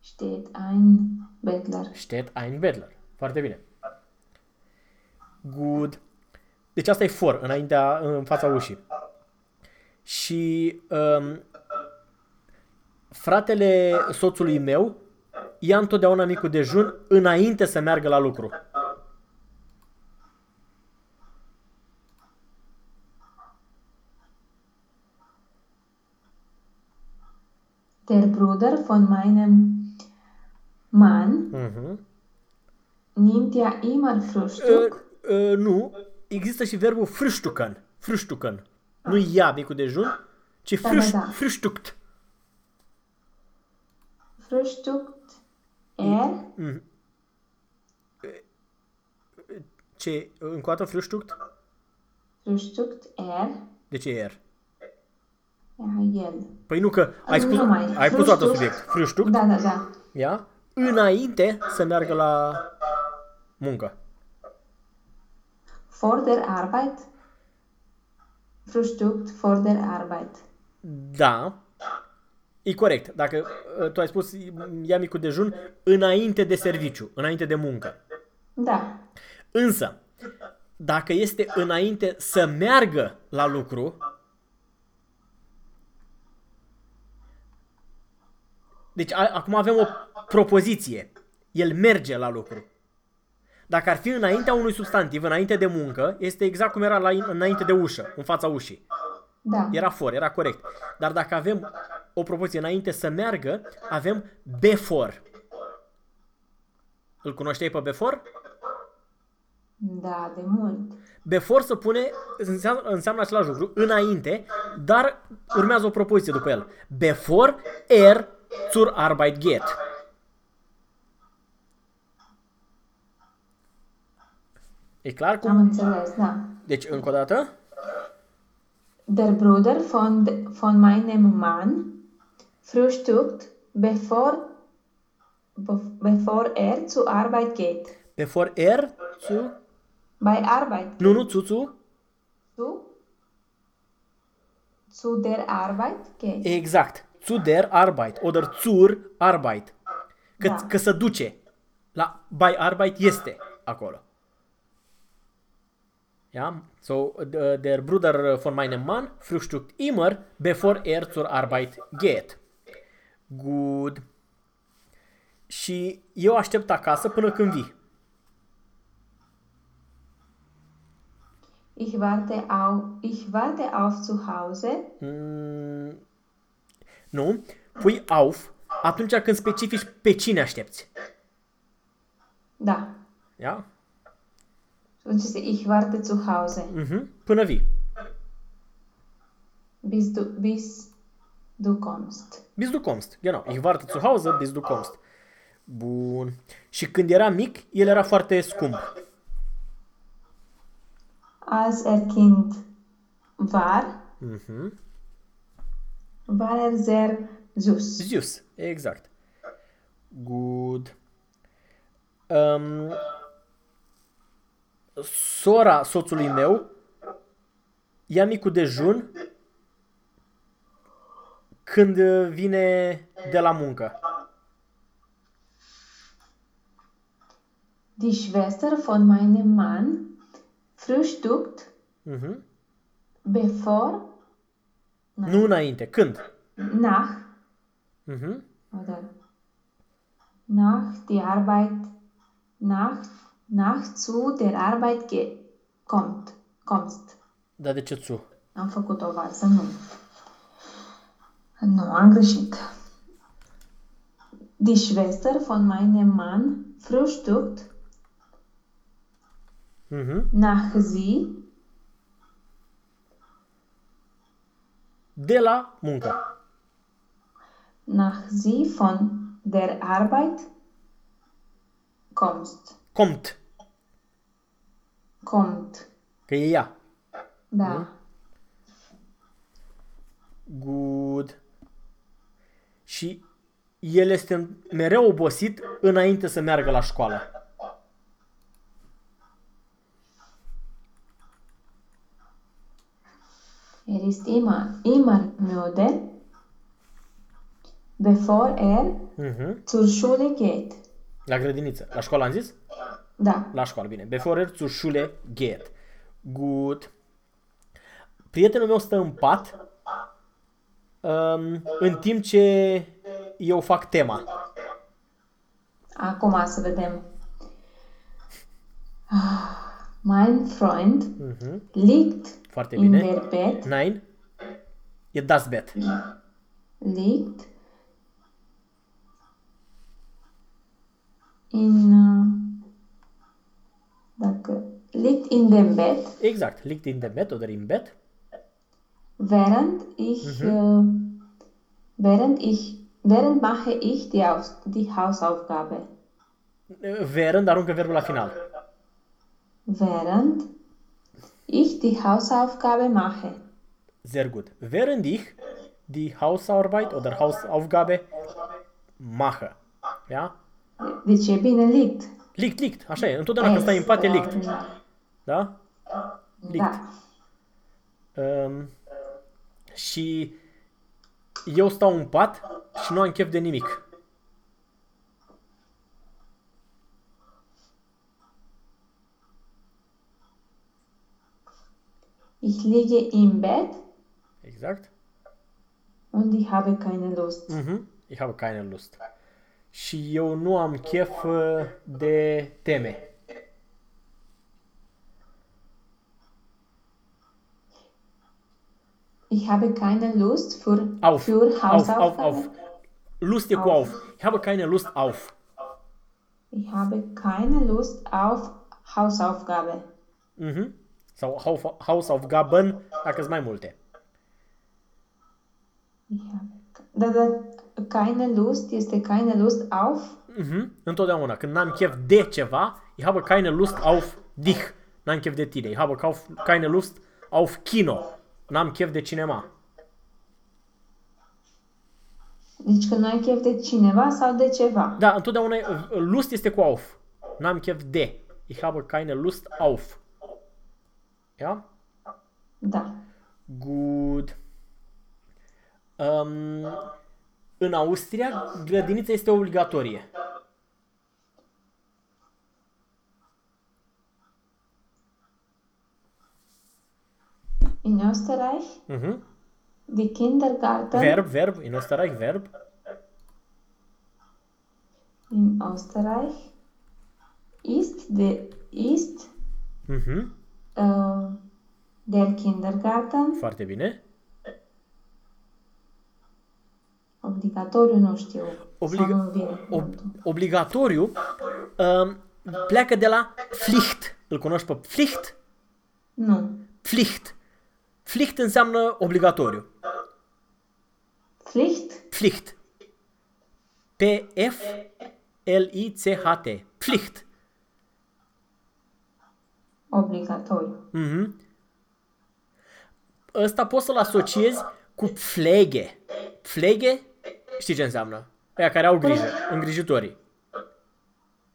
Steht ein Bettler. Steht ein Bettler. Foarte bine. Good. Deci asta e for, înaintea, în fața ușii. Și um, fratele soțului meu ia întotdeauna micul dejun înainte să meargă la lucru. Der Bruder von meinem Mann Uh-huh. nimmt ja immer Frühstück. Uh, uh, nu, există și verbul frühstücken. Frühstücken. Nu ia micul dejun, ci Da, frühst, da, da. frühstückt. Frühstückt er Ce, încă o dată frühstückt? Frühstückt er De ce e er? ja, el. Păi nu că ai spus, Nu mai. ai pus o dată Frühstück. subiect. Frühstück, Da, da, da. ia, înainte să meargă la muncă. Vor der Arbeit. Frühstückt vor der Arbeit. Da, e corect. Dacă uh, tu ai spus ia micul dejun înainte de serviciu, înainte de muncă. Da. Însă, dacă este înainte să meargă la lucru, Deci a, acum avem o propoziție. El merge la lucru. Dacă ar fi înaintea unui substantiv, înainte de muncă, este exact cum era la, înainte de ușă, în fața ușii. Da. Era for, era corect. Dar dacă avem o propoziție înainte să meargă, avem before. Îl cunoșteai pe before? Da, de mult. Before se pune, înseamnă, înseamnă același lucru, înainte, dar urmează o propoziție după el. Before er zur Arbeit geht. E clar Am cum? înțeles, da. Deci, încă o dată. Der Bruder von, von meinem Mann frühstückt, bevor, be- bevor er zur Arbeit geht. Before er zu... Bei Arbeit. Nu, nu, zu, zu. Zu, zu der Arbeit geht. Exact. Zu der Arbeit. Oder zur Arbeit. Că, Da. că se duce. La bei Arbeit este acolo. Ja? So, d- der Bruder von meinem Mann frühstückt immer, bevor er zur Arbeit geht. Good. Și eu aștept acasă până când vii. Ich warte auf, ich warte auf zu Hause. Mm, nu? Pui auf atunci când specifici pe cine aștepți. Da. Ja? Ich warte zu Hause, Mhm. Până vii. bis du, bis du kommst. Bis du kommst. Genau. Ich warte zu Hause, bis du kommst. Bun. Și când era mic, el era foarte scump. Als er Kind war, Mhm. war er sehr süß. Zeus. Exact. Good. Um, sora soțului meu ia micul dejun când vine de la muncă. Die Schwester von meinem Mann frühstückt, Mhm. bevor, Nu înainte. Când? nach, Mhm. oder nach die Arbeit, nach, nach zu der Arbeit ge kommt, kommst. Dar de ce țu? Am făcut o varză, nu. Nu, am greșit. Die Schwester von meinem Mann frühstückt Mhm. nach sie De la muncă. nach sie von der Arbeit kommst. Comt. Kommt. Că e ea. Da. Good. Și el este mereu obosit înainte să meargă la școală. Er ist immer, immer müde, bevor er Mhm. zur Schule geht. La grădiniță. La școală am zis? Da. La școală, bine. Before er zur Schule geht. Good. Prietenul meu stă în pat um, în timp ce eu fac tema. Acum să vedem. Ah, Mein Freund Mhm. liegt Foarte in bine. der Bett, Nine. E das Bett. liegt in, uh, dacă, liegt in dem Bett, Exact. Liegt in dem Bett oder im Bett. während ich, äh, während ich, während mache ich die, Aus, die Hausaufgabe. Während aruncă verbul la final. Während ich die Hausaufgabe mache. Sehr gut. Während ich die Hausarbeit oder Hausaufgabe mache. Ja? Deci e bine liegt. Liegt, liegt. Așa e. Întotdeauna când stai în pat e liegt. Extraordinar. Da? Liegt. Da. Um, și eu stau în pat și nu am chef de nimic. Ich liege im Bett Exact. und ich habe keine Lust. Mhm. Ich habe keine Lust. Și eu nu am chef uh, de teme. Ich habe keine Lust für, Auf. für Auf, auf, Hausaufgaben. auf. Lust e cu Auf. auf. Ich habe keine Lust auf. Ich habe keine Lust auf Hausaufgabe. Mhm. Sau Hauf- Hausaufgaben, dacă sunt mai multe. Ich habe da, da, keine Lust este keine Lust auf. Mhm. Întotdeauna. Când n-am chef de ceva, ich habe keine Lust auf dich. N-am chef de tine. Ich habe kauf- keine Lust auf Kino. N-am chef de cinema. Deci când nu ai chef de cineva sau de ceva. Da, întotdeauna uh, lust este cu auf. N-am chef de. Ich habe keine Lust auf. Ja? Da. Good. Um, în Austria, grădinița este obligatorie. In Österreich, Mhm. die Kindergarten Verb, verb, in Österreich, verb. in Österreich ist, de, ist Mhm. uh, der Kindergarten Foarte bine. Obligatoriu, nu știu. Obliga- sau nu vine Ob- cuvântul. obligatoriu um, pleacă de la Pflicht. Îl cunoști pe Pflicht? Nu. Pflicht. Pflicht înseamnă obligatoriu. Pflicht? Pflicht. P-F-L-I-C-H-T. Pflicht. Obligatoriu. Mhm. Ăsta poți să-l asociezi cu Pflege. Pflege, știi ce înseamnă? Aia care au grijă, îngrijitorii.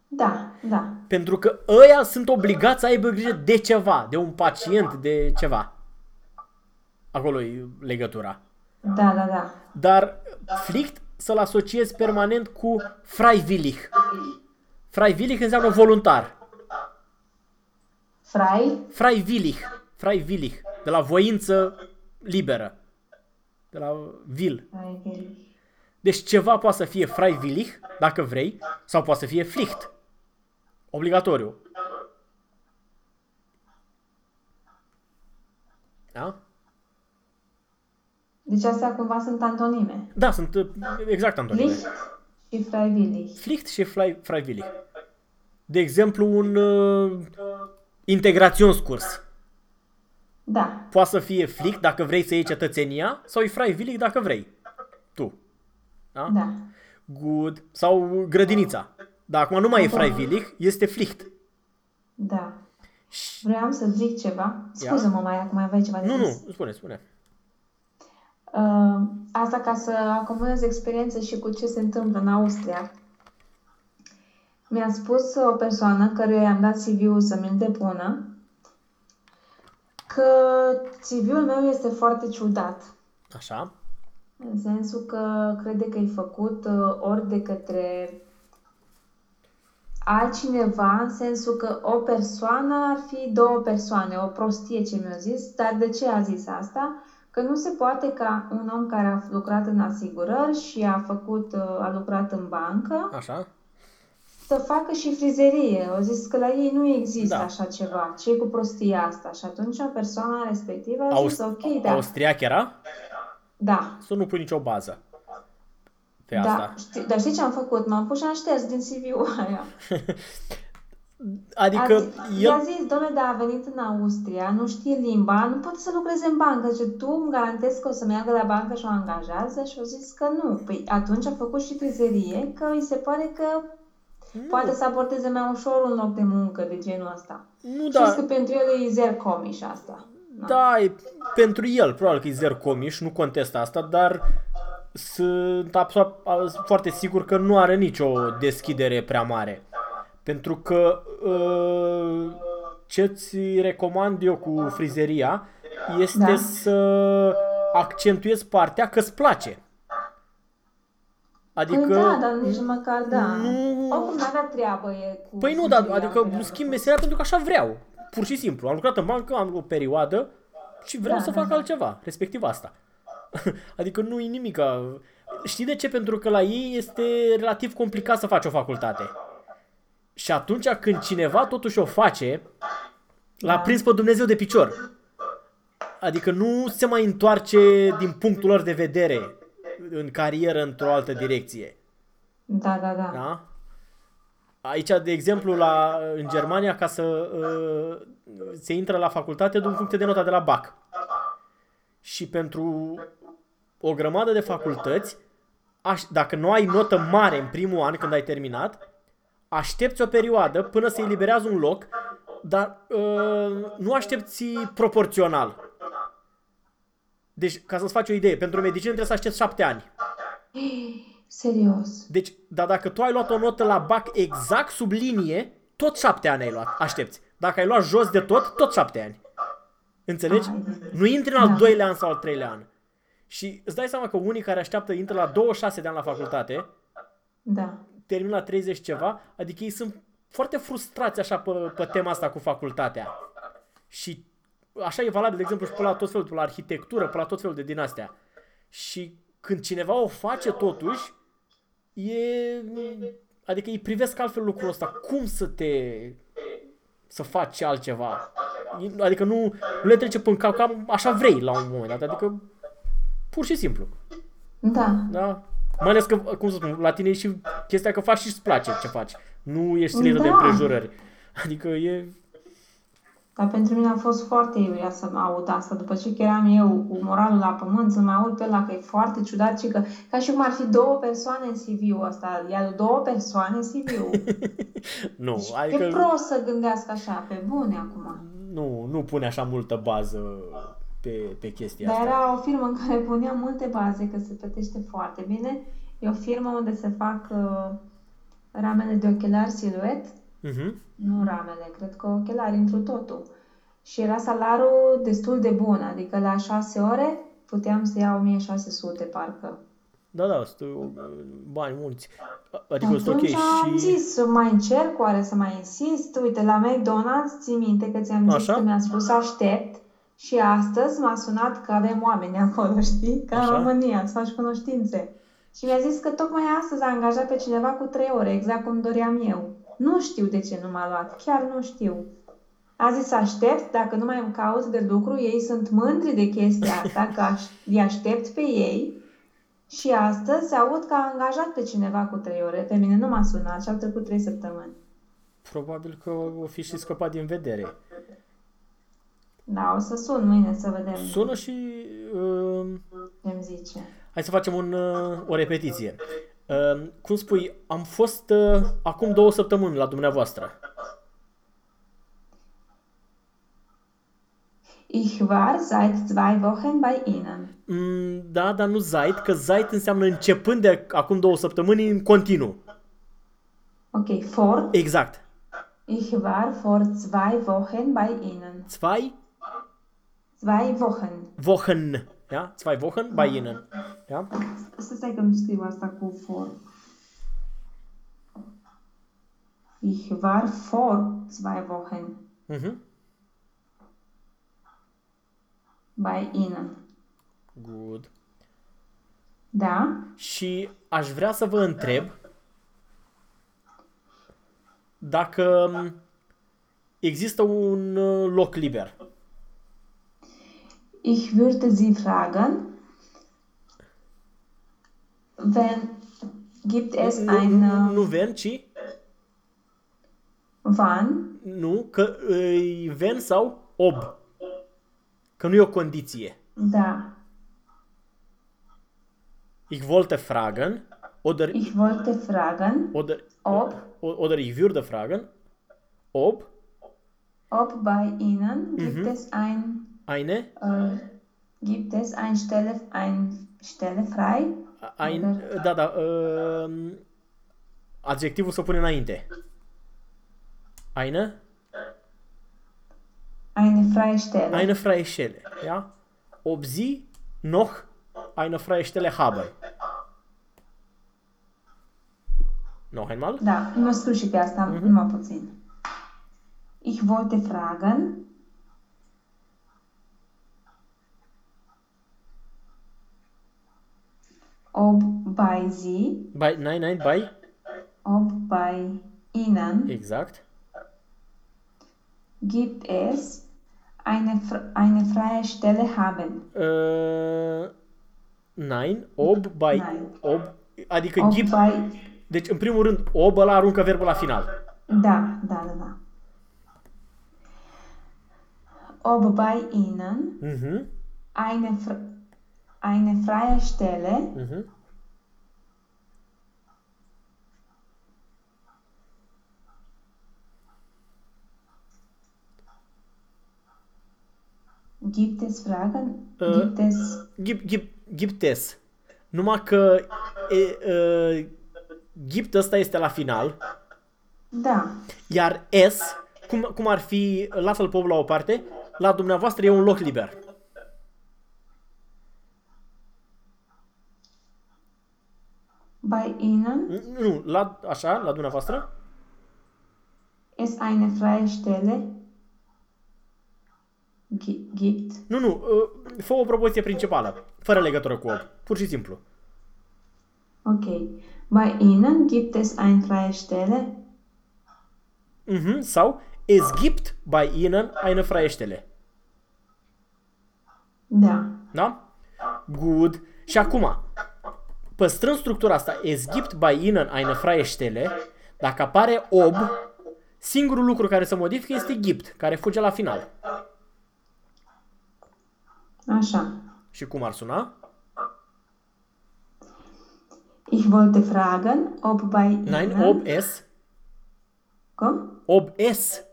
Da, da. Pentru că ăia sunt obligați să aibă grijă de ceva, de un pacient, de ceva. Acolo e legătura. Da, da, da. Dar Pflicht să-l asociezi permanent cu Freiwillig. Freiwillig înseamnă voluntar. Frei? Freiwillig. Freiwillig. De la voință liberă. De la vil. Freiwillig. Deci ceva poate să fie freiwillig, dacă vrei, sau poate să fie Pflicht. Obligatoriu. Da? Deci astea cumva sunt antonime. Da, sunt uh, exact antonime. Pflicht și Freiwillig. Pflicht și frei- freiwillig. De exemplu, un uh, integraționskurs. Da, Poate să fie Pflicht dacă vrei să iei cetățenia sau e freiwillig dacă vrei. Tu. Da? da. Good. Sau grădinița. Dar acum nu mai e freiwillig, este Pflicht. Da. Vreau să zic ceva. Scuză-mă mai acum aveai ceva de Nu, zis. nu, spune, spune. Uh, asta ca să acumulez experiență și cu ce se întâmplă în Austria. Mi-a spus o persoană căruia i-am dat CV-ul să mi-l depună că CV-ul meu este foarte ciudat. Așa. În sensul că crede că e făcut uh, ori de către altcineva, în sensul că o persoană ar fi două persoane, o prostie ce mi-a zis, dar de ce a zis asta? Că nu se poate ca un om care a lucrat în asigurări și a făcut, uh, a lucrat în bancă, Așa. să facă și frizerie. Au zis că la ei nu există Da. așa ceva. ce cu prostia asta? Și atunci persoana respectivă a zis, Aust- ok, da, Austriac era? Da, Să nu pui nicio bază. Pe Da, asta. știi, dar știi ce am făcut? M-am pus și am șters din CV-ul aia. Adică a, zi- i-a el... zis, domnule, dar a venit în Austria, nu știe limba, nu poate să lucreze în bancă. Ce tu îmi garantezi că o să meargă la bancă și o angajează? Și au zis că nu. Păi atunci a făcut și frizerie, că îi se pare că poate să aborteze mai ușor un loc de muncă de genul ăsta. Nu, Știți da, că pentru el e zer comiș asta. Da. da, e pentru el, probabil că e zer comiș, nu contest asta, dar sunt absolut, foarte sigur că nu are nicio deschidere prea mare. Pentru că uh, ce-ți recomand eu cu frizeria este Da. să accentuezi partea că îți place. Adică... Păi da, dar nici măcar da. nu- Oricum n-avea treabă e cu Păi nu, dar frizeria adică în nu schimb perioada meseria pentru că așa vreau. Pur și simplu. Am lucrat în bancă, am o perioadă și vreau Da, să da, fac da. altceva, respectiv asta. adică nu e nimic. știi de ce? Pentru că la ei este relativ complicat să faci o facultate. Și atunci când cineva totuși o face, l-a Da. prins pe Dumnezeu de picior. Adică nu se mai întoarce din punctul lor de vedere în carieră într-o altă direcție. Da, da, da. Da? Aici, de exemplu, la, în Germania, ca să uh, se intră la facultate în funcție de nota de la BAC. Și pentru o grămadă de facultăți, aș, dacă nu ai notă mare în primul an când ai terminat, aștepți o perioadă până se eliberează un loc, dar uh, nu aștepți proporțional. Deci, ca să-ți faci o idee, pentru medicină trebuie să aștepți șapte ani. Serios. Deci, dar dacă tu ai luat o notă la BAC exact sub linie, tot șapte ani ai luat, aștepți. Dacă ai luat jos de tot, tot șapte ani. Înțelegi? Ai. Nu intri în al Da. doilea an sau al treilea an. Și îți dai seama că unii care așteaptă intră la 26 de ani la facultate, Da. termină la 30 ceva, adică ei sunt foarte frustrați așa pe, pe tema asta cu facultatea. Și așa e valabil, de exemplu, și pe la tot felul, pe la arhitectură, pe la tot felul de din astea. Și când cineva o face totuși, e... Adică îi privesc altfel lucrul ăsta. Cum să te... să faci altceva? E- Adică nu, nu le trece până cap, cam așa vrei la un moment dat. Adică pur și simplu. Da. Da? Mai ales că, cum să spun, la tine e și chestia că faci și îți place ce faci. Nu ești silită Da. de împrejurări. Adică e... Dar pentru mine a fost foarte iurea să mă aud asta. După ce că eram eu cu moralul la pământ, să mă aud pe ăla că e foarte ciudat și că ca și cum ar fi două persoane în CV-ul ăsta. Iar două persoane în CV-ul. Nu, E adică prost să gândească așa, pe bune acum. nu, nu pune așa multă bază pe, pe chestia Dar asta. era o firmă în care punea multe baze, că se plătește foarte bine. E o firmă unde se fac uh, ramele de ochelari siluet, Uh-huh. nu ramele, cred că ochelari întru totul. Și era salariul destul de bun, adică la 6 ore puteam să iau 1600 parcă. Da, da, sunt uh, bani mulți. Adică sunt ok Atunci am și... zis să mai încerc, oare să mai insist. Uite, la McDonald's, ții minte că ți-am zis Așa. că mi-a spus aștept și astăzi m-a sunat că avem oameni acolo, știi? Ca Așa. în România, îți faci cunoștințe. Și mi-a zis că tocmai astăzi a angajat pe cineva cu 3 ore, exact cum doream eu. Nu știu de ce nu m-a luat, chiar nu știu. A zis să aștept, dacă nu mai îmi caut de lucru, ei sunt mândri de chestia asta, că aș, îi aștept pe ei și astăzi aud că a angajat pe cineva cu trei ore. Pe mine nu m-a sunat și au trecut trei săptămâni. Probabil că o fi și scăpat din vedere. Da, o să sun mâine să vedem Sună și... Uh, ce îmi zice. hai să facem un, uh, o repetiție. Uh, cum spui, am fost uh, acum două săptămâni la dumneavoastră. Ich war seit zwei Wochen bei Ihnen. Mm, da, dar nu Zait, că Zait înseamnă începând de acum două săptămâni în continuu. Ok, vor. Exact. Ich war vor zwei Wochen bei Ihnen. Zwei Zwei Wochen. Wochen. Ja? Zwei Wochen bei Ihnen. Ja? Să stai că îmi scriu asta cu vor. Ich war vor zwei Wochen Mhm. bei Ihnen. Good. Da? Și aș vrea să vă întreb dacă mm, există un uh, loc liber. Ich würde Sie fragen, wenn gibt es Nu, ein nu, nu äh, ven, ci wann? nu, că îi ven sau ob. Că nu e o condiție. Da. Ich wollte fragen, oder, Ich wollte fragen, oder, ob, oder ich würde fragen, ob ob bei Ihnen gibt es ein eine, äh, gibt es ein Stelle ein Stelle frei? ein, Oder- da, da, um, adjectivul să pune înainte. Eine, Eine freie Stelle. eine freie Stelle, ja? Ob Sie noch eine freie Stelle haben. Noch einmal? Da, mă scriu și pe asta, numai puțin. Ich wollte fragen, ob bei sie, By, nein, nein, by. ob bei ihnen Exact. gibt es eine, fr- eine freie Stelle haben. Uh, nein, ob, by, Nein. ob, adică Ob gibt, bei, deci în primul rând, ob ăla aruncă verbul la final. da, da, da, da. Ob bei ihnen Mhm, eine, fr- eine freie Stelle mhm. gibt es Fragen? Äh, gibt es Gibt, gibt, gibt es. Numai că e, uh, gibt ăsta este la final, da, iar S, cum, cum ar fi, lasă-l pe ob la o parte, la dumneavoastră e un loc liber. Bei ihnen Nu, Nu, la, așa, la dumneavoastră. es eine freie Stelle gi- gibt. Nu, nu, uh, fă o propoziție principală, fără legătură cu ob, pur și simplu. Okay. Bei ihnen gibt es eine freie Stelle. Mhm, sau es gibt bei ihnen eine freie Stelle. Da. Da? Good. Și acum, păstrând structura asta, es gibt bei ihnen eine freie Stelle, dacă apare ob, singurul lucru care se modifică este gibt, care fuge la final. Așa. Și cum ar suna? Ich wollte fragen, ob bei Nein, ihnen... ob es, Komm? ob es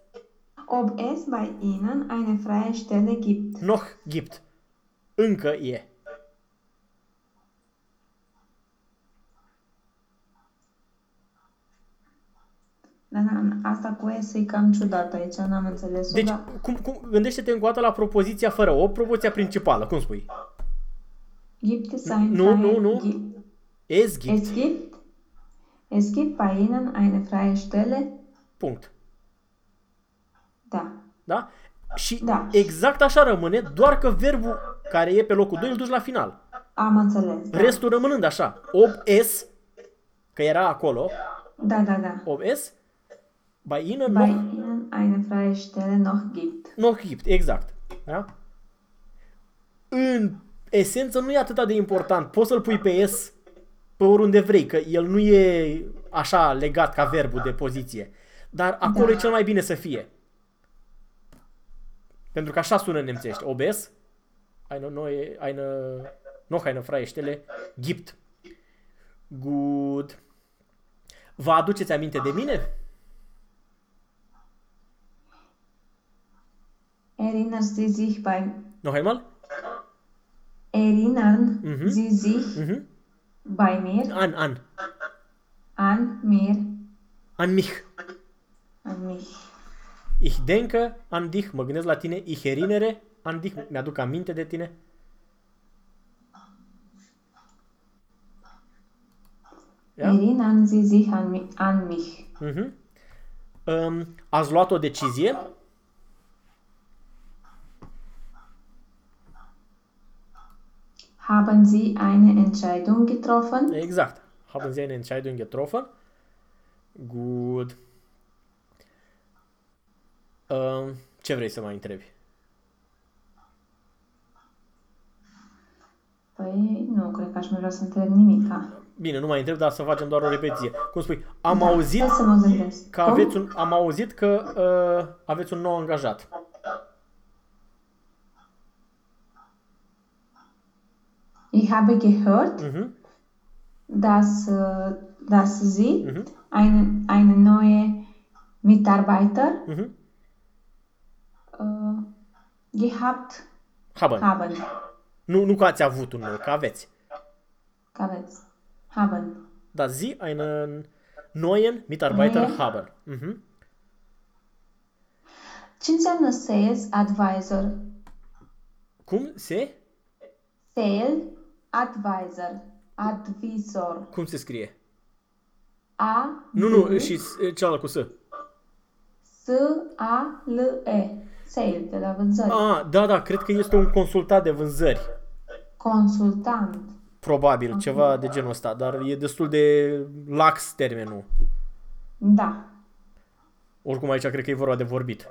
Ob es bei ihnen eine freie Stelle gibt. noch gibt. Încă e. asta cu S e cam ciudat aici, n-am înțeles Deci, da. cum, cum, gândește-te încă o dată la propoziția fără ob, propoziția principală, cum spui? Gibt es eine Nu, freie... nu, nu. Gi- Es gibt. Es gibt... Es gibt bei ihnen eine freie Stelle. Punct. Da. Da? Și Da. exact așa rămâne, doar că verbul care e pe locul 2 îl duci la final. Am înțeles. Da, Restul rămânând așa. Ob es, că era acolo, da, da. da. ob es, bei ihnen Bei noch, ihnen eine freie Stelle noch gibt. noch gibt. Exact. Da? În esență nu e atât de important. Poți să-l pui pe S pe oriunde vrei, că el nu e așa legat ca verbul de poziție. Dar acolo Da. e cel mai bine să fie. Pentru că așa sună în nemțești. Ob es, eine neue, eine, noch eine freie Stelle gibt. Good. Vă aduceți aminte de mine? Erinnern Sie sich bei... Noch einmal? Erinnern Mhm. Sie sich Mhm. bei mir An, an. an mir, An mich. an mich. Ich denke an dich. Mă gândesc la tine. Ich erinnere an dich. Mi-aduc aminte de tine. Ja? Erinnern Sie sich an, mi- an mich. Mhm. Um, ați luat o decizie? Haben Sie eine Entscheidung getroffen? Exact. Haben Sie eine Entscheidung getroffen? Good. Um, ce vrei să mai întrebi? Păi, nu, cred că aș mai vrea să întreb nimica. Bine, nu mai întreb, dar să facem doar o repetiție. Cum spui? Am auzit Hai să mă gândesc. că Cum? aveți un, am auzit că uh, aveți un nou angajat. Ich habe gehört, Mhm. dass, äh, dass Sie Mhm. einen, eine neue Mitarbeiter Mhm. äh, gehabt Haben. haben. Nu, nu că ați avut un nou, că aveți. Aveți. Haben. Dar Sie einen neuen Mitarbeiter Neuen? haben. Mhm. Ce înseamnă sales advisor? Cum se? Sales advisor. Advisor. Cum se scrie? A Nu, nu, și s- cealaltă cu S. S A L E. Sale de la vânzări. Ah, da, da, cred că este un consultat de vânzări. Consultant. Probabil, ceva de genul ăsta, dar e destul de lax termenul. Da. Oricum aici cred că e vorba de vorbit.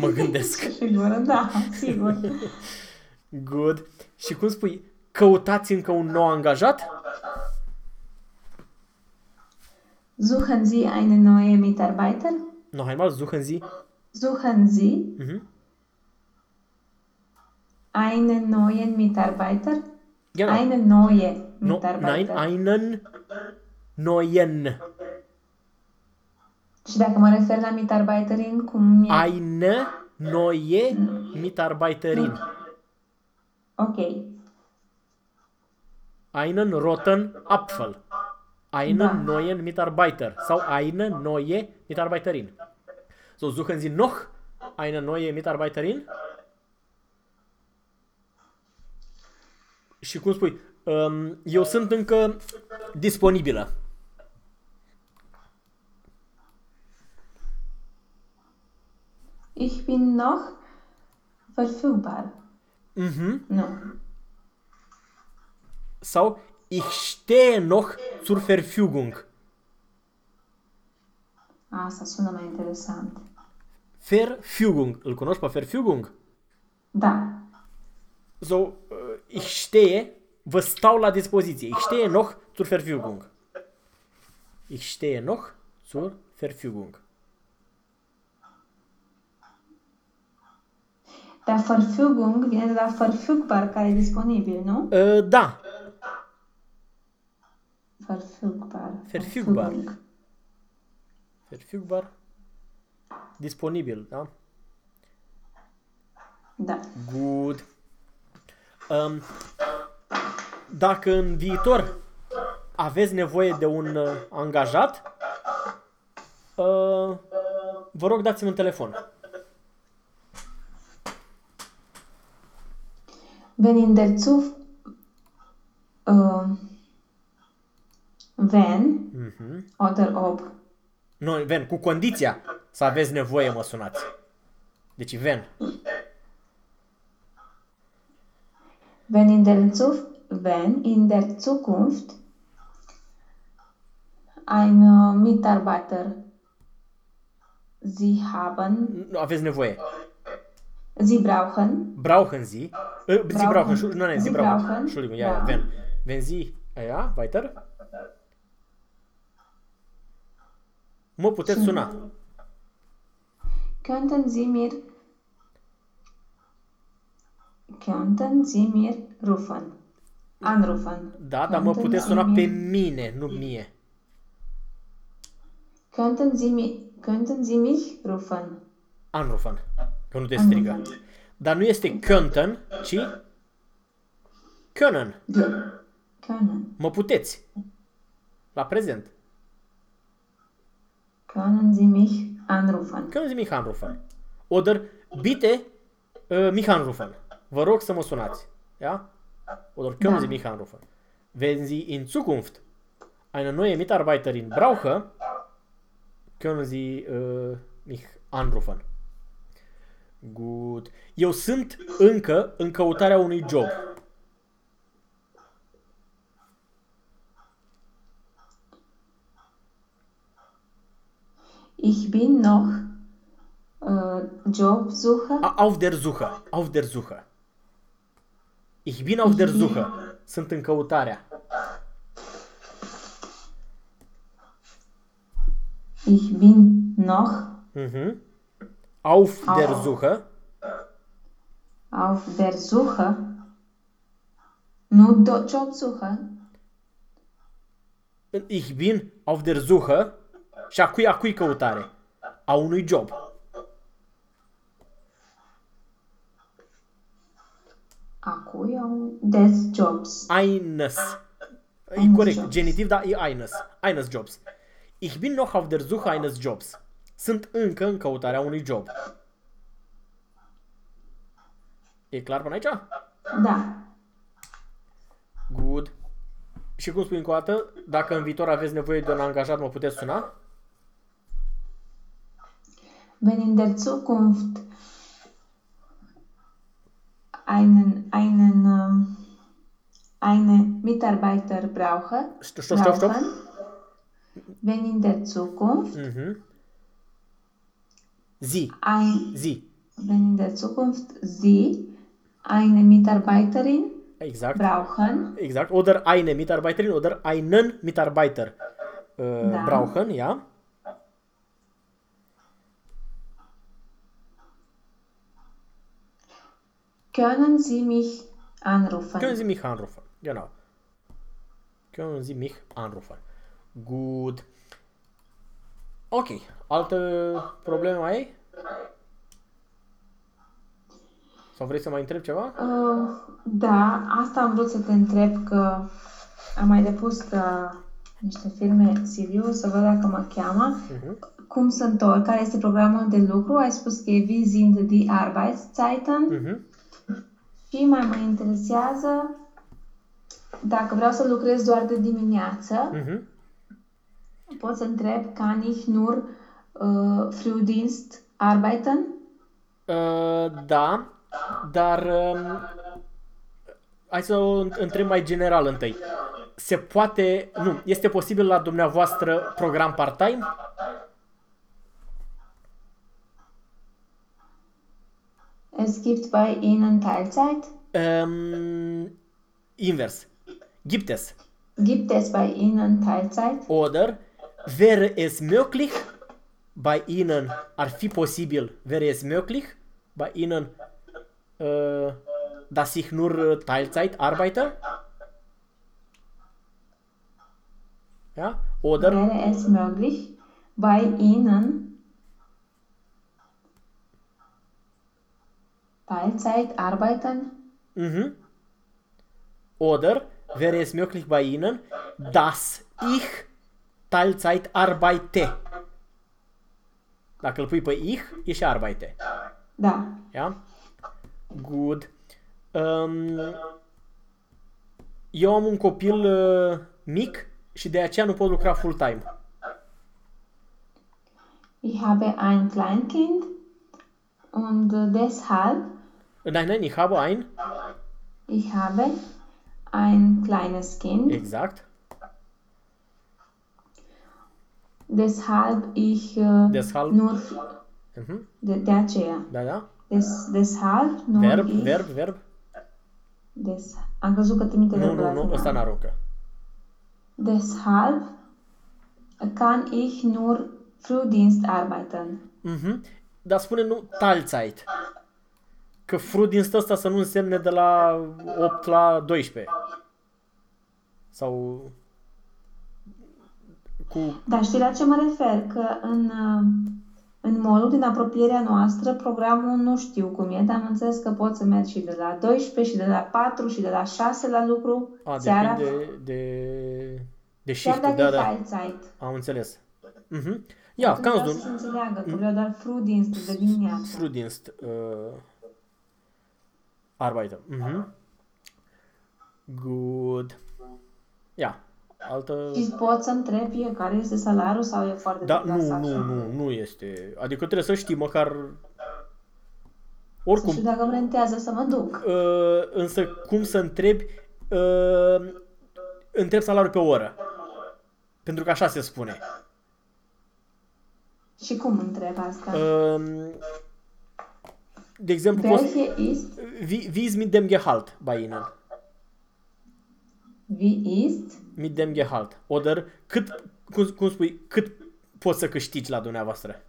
Mă gândesc. Sigur, da, sigur. Good. Și cum spui, căutați încă un nou angajat? Suchen Sie eine neue Mitarbeiter? No, einmal suchen Sie. Suchen Sie Mhm. einen neuen Mitarbeiter? Genau. Eine neue No, nein, Mitarbeiter. einen neuen. Și dacă mă refer la Mitarbeiterin, cum e? Eine neue Mitarbeiterin. Ok. Einen roten Apfel. Einen Da. neuen Mitarbeiter. Sau eine neue Mitarbeiterin. So, suchen Sie noch eine neue Mitarbeiterin? Și cum spui, um, eu sunt încă disponibilă. Ich bin noch verfügbar. Mhm. Nu. Sau ich stehe noch zur Verfügung. Asta sună mai interesant. Verfügung. Îl cunoști pe Verfügung? Da. So, uh, ich stehe, vă stau la dispoziție. Ich stehe noch zur Verfügung. Ich stehe noch zur Verfügung. Dar Verfügung vine de la verfügbar, care e disponibil, nu? Uh, da, Verfügbar. Verfügbar. Verfügung. verfügbar, disponibil, da? Da. Good. Um, dacă în viitor aveți nevoie de un uh, angajat, uh, vă rog dați-mi un telefon. Wenn in der Zuf... Uh, wenn Mhm. oder ob. Nu, ven, cu condiția să aveți nevoie, mă sunați. Deci ven. Wenn in der Zuf... Wenn in der Zukunft ein uh, Mitarbeiter Sie haben... Nu aveți nevoie. Sie brauchen... Brauchen Sie. Äh, Sie Brauchen. brauchen. Schu- Nu, nein, Sie Sie brauchen. brauchen. Entschuldigung, ja, ja, Da. wenn. Wenn Sie, ja, weiter. Mă puteți suna. Könnten Sie mir... Könnten Sie mir rufen? Anrufen. Da, dar mă Könnten puteți Sie suna pe mir- mine, nu mie. Könnten Sie, mi könnten Sie mich rufen? Anrufen. Că nu te strigă. Dar nu este könnten, ci können. Ja. Können. Mă puteți. La prezent. Können Sie mich anrufen? Können Sie mich anrufen? Oder bitte äh, mich anrufen. Vă rog să mă sunați. Ja? Oder können Da. Sie mich anrufen? Wenn Sie in Zukunft eine neue Mitarbeiterin brauchen, können Sie äh, mich anrufen. Good. Eu sunt încă în căutarea unui job. Ich bin noch äh, Jobsuche. A- Auf der Suche. Auf der Suche. Ich bin auf der Suche. Sunt în căutarea. Ich bin noch Mhm. Auf der Au. Suche. auf der Suche. Nur do Jobsuche. Ich bin auf der Suche și a cui, a cui căutare? A unui job. Acum eu des Jobs. Eines. E Eines corect. Jobs. Genitiv, da, e eines. Eines Jobs. Ich bin noch auf der Suche eines Jobs. Sunt încă în căutarea unui job. E clar până aici? Da. Good. Și cum spui încă o dată, dacă în viitor aveți nevoie de un angajat, mă puteți suna? Wenn in der Zukunft einen, einen ähm, eine Mitarbeiter brauche, Stopp, stopp, stopp, stopp. brauchen, wenn in der Zukunft Mhm. Sie, ein, sie. wenn in der Zukunft Sie eine Mitarbeiterin Exact. brauchen, Exact. Oder eine Mitarbeiterin oder einen Mitarbeiter äh, brauchen, ja. können Sie mich anrufen. Können Sie mich anrufen. Genau. Können Sie mich anrufen. Gut. Ok. Altă problemă mai ai? Sau vrei să mai întreb ceva? Uh, da, asta am vrut să te întreb că am mai depus la niște firme CV-ul să văd dacă mă cheamă. Mhm. Cum se întorc? Care este programul de lucru? Ai spus că e wie sind die Arbeitszeiten? Mhm. Și mai mă interesează dacă vreau să lucrez doar de dimineață, Mhm. Pot să întreb, kann ich nur uh, Frühdienst arbeiten? Uh, da, dar um, hai să o întreb mai general întâi. Se poate, nu, este posibil la dumneavoastră program part-time? Es gibt bei Ihnen Teilzeit? Um, invers. Gibt es. Gibt es bei Ihnen Teilzeit? Oder wäre es möglich, bei Ihnen, ar fi posibil, wäre es möglich, bei Ihnen, äh, dass ich nur äh, Teilzeit arbeite? Ja? Oder, Wäre es möglich, bei Ihnen Teilzeit arbeiten? mhm. Oder wäre es möglich bei Ihnen, dass ich Teilzeit arbeite? Dacă îl pui pe ich, e și arbeite. Da. Ja? Good. Um, eu am un copil uh, mic și de aceea nu pot lucra full-time. Ich habe ein Kleinkind und deshalb, Nein, nein, ich habe ein. ich habe ein kleines Kind, Exact. Deshalb ich äh, Deshalb. nur Mhm. de, de aceea. Da, da. Des, deshalb nur Verb, ich, verb, verb. Des, am crezut că trimite Nu, verbul nu, la nu, final. ăsta n-aruncă. Deshalb kann ich nur Frühdienst arbeiten. Mhm. Dar spune nu Teilzeit. Că frut din ăsta să nu însemne de la 8 la 12. Sau cu Dar știi la ce mă refer? Că în, uh, în modul din apropierea noastră, programul nu știu cum e, dar am înțeles că poți să mergi și de la 12 și de la 4 și de la 6 la lucru a, seara, depinde de de chiar shift, dacă da, e da. Teilzeit. Am înțeles. Mhm. Ja, Atunci vreau kannst să du se înțeleagă că vreau doar Frühdienst de dimineață. Frühdienst äh, arbeiten. Mhm. Gut. Ja, altă... Și pot să întreb care este salariul sau e foarte Da, nu, deplasat? nu, nu, nu este. Adică trebuie să știi măcar... Să Oricum, știu dacă îmi rentează să mă duc. uh, însă cum să întrebi... Uh, întreb salariul pe oră. Pentru că așa se spune. Și cum întreb asta? Uh, de exemplu, poți... Welche ist, Wie, wie ist mit dem Gehalt bei Ihnen? Wie ist, Mit dem Gehalt. Oder cât, cum, cum spui, cât poți să câștigi la dumneavoastră?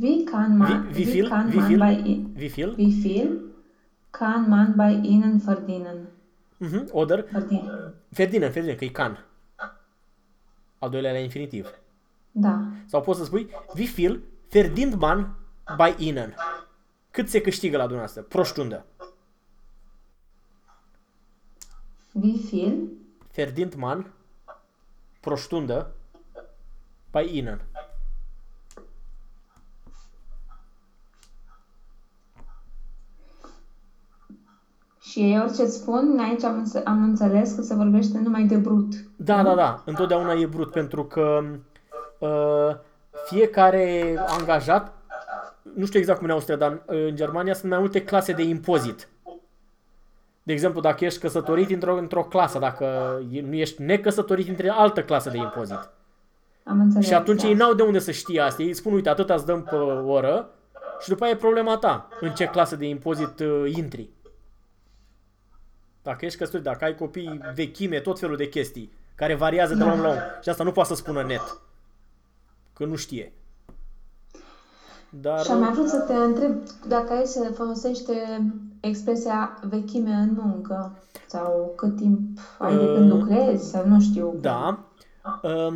wie kann man, Wie- wie viel? kann Wie man viel? bei I- Wie viel? Wie viel kann man bei Ihnen verdienen? Mhm. Oder Verdienen. verdienen, verdienen, că e can. Al doilea la infinitiv. Da. Sau poți să spui, wie viel verdient man bei Ihnen? Cât se câștigă la dumneavoastră? Pro Stunde. Wie viel Verdient man pro Stunde bei Ihnen? și ei orice îți spun, aici am, înțe- am înțeles că se vorbește numai de brut. Da, da, da. Întotdeauna e brut pentru că uh, fiecare angajat, nu știu exact cum în Austria, dar uh, în Germania sunt mai multe clase de impozit De exemplu, dacă ești căsătorit într-o, într-o clasă, dacă e- nu ești necăsătorit între altă clasă de impozit. Am înțeles. Și atunci da. ei n-au de unde să știe asta. Ei spun, uite, atât îți dăm pe oră și după aia e problema ta în ce clasă de impozit uh, intri. Dacă ești căsătorit, dacă ai copii, vechime, tot felul de chestii care variază de la om la om. Și asta nu poate să spună net. Că nu știe. Dar Și am mai vrut să te întreb dacă ai să folosește expresia vechime în muncă sau cât timp ai de când Uh, lucrezi sau nu știu. da, um,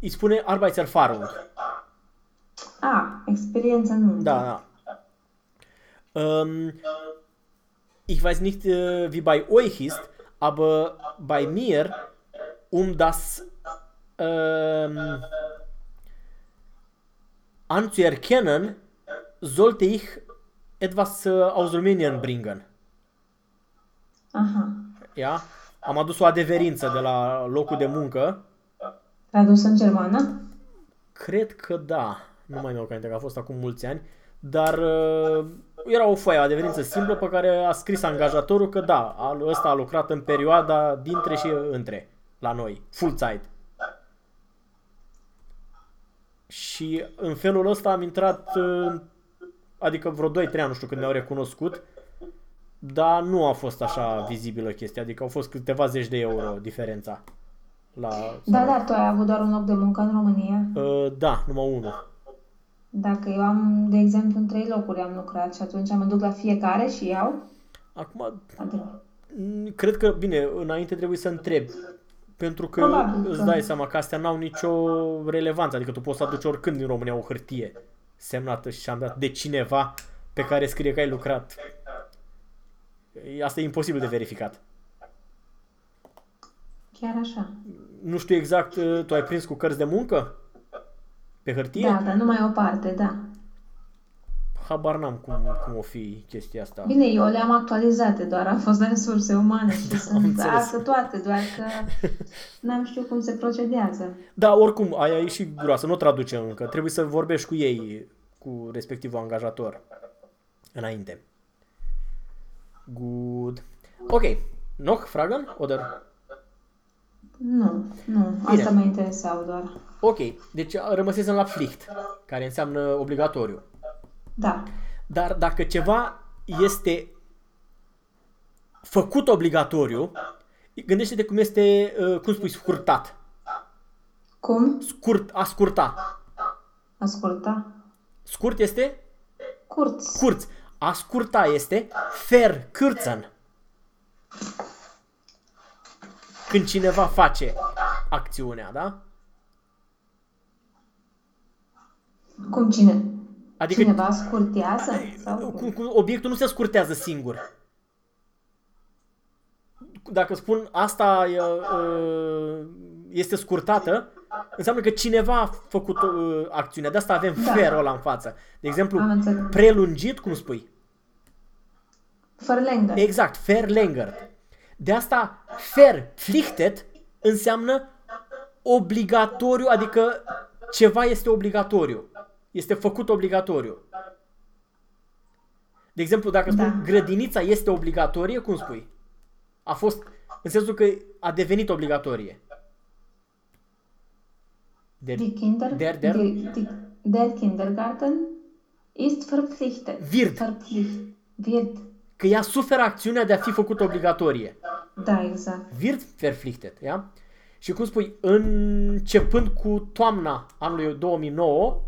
îi spune Arbeitserfahrung. A, experiență în muncă. Da, da. Ähm, ich weiß nicht, äh, wie bei euch ist, aber bei mir, um das ähm, anzuerkennen, sollte ich etwas äh, aus Rumänien bringen. Aha. Ja? Am adus o adeverință de la locul de muncă. Tradus în germană? Cred că da. Nu mai mi-au aminte că a fost acum mulți ani. Dar uh, era o foaie, o adeverință simplă pe care a scris angajatorul că da, a- ăsta a lucrat în perioada dintre și între la noi, full time. Și în felul ăsta am intrat, uh, adică vreo 2-3 ani, nu știu când mi-au recunoscut, dar nu a fost așa vizibilă chestia, adică au fost câteva zeci de euro diferența. La Da, dar tu ai avut doar un loc de muncă în România? Uh, da, numai unul. Dacă eu am, de exemplu, în trei locuri am lucrat și atunci mă duc la fiecare și iau? Acum, Adică, Mm, Cred că, bine, înainte trebuie să întreb. Pentru că Probabil îți că- dai seama că astea n-au nicio relevanță. Adică tu poți să aduci oricând din România o hârtie semnată și dat de cineva pe care scrie că ai lucrat. Asta e imposibil de verificat. chiar așa. Nu știu exact, uh, tu ai prins cu cărți de muncă? Pe hârtie? Da, dar numai o parte, da. Habar n-am cum, cum o fi chestia asta. Bine, eu le-am actualizate, doar am fost de resurse umane și sunt înțeles. asta toate, doar că n-am știut cum se procedează. Da, oricum, aia e și groasă, nu o traducem încă. Trebuie să vorbești cu ei, cu respectivul angajator, înainte. Good. Ok. Noch Fragen? Oder? Nu, nu, asta mă interesau doar. Ok. Deci rămăsesem la Pflicht, care înseamnă obligatoriu. Da, Dar dacă ceva este făcut obligatoriu, gândește-te cum este, uh, cum spui, scurtat. cum? Scurt, a scurta. Asculta? Scurt este Curț. Curț. A scurta este verkürzen. Când cineva face acțiunea, da? Cum cine? Adică Cineva scurtează? Sau cum? cum, cum, obiectul nu se scurtează singur. Dacă spun asta e, e, este scurtată, înseamnă că cineva a făcut e, acțiunea. De asta avem Da. ferul ăla în față. De exemplu, Am înțeles. prelungit, cum spui? Verlängert. Exact, verlängert. De asta, verpflichtet înseamnă obligatoriu, adică ceva este obligatoriu. Este făcut obligatoriu. De exemplu, dacă spun Da. grădinița este obligatorie, cum spui? A fost, în sensul că a devenit obligatorie. Der, Die Kinder, Der- der- Die, die, der Kindergarten ist verpflichtet. Wird. Verpflicht. Wird. că ea suferă acțiunea de a fi făcut obligatorie. Da, exact. wird verpflichtet, ja? Și cum spui, începând cu toamna anului 2009,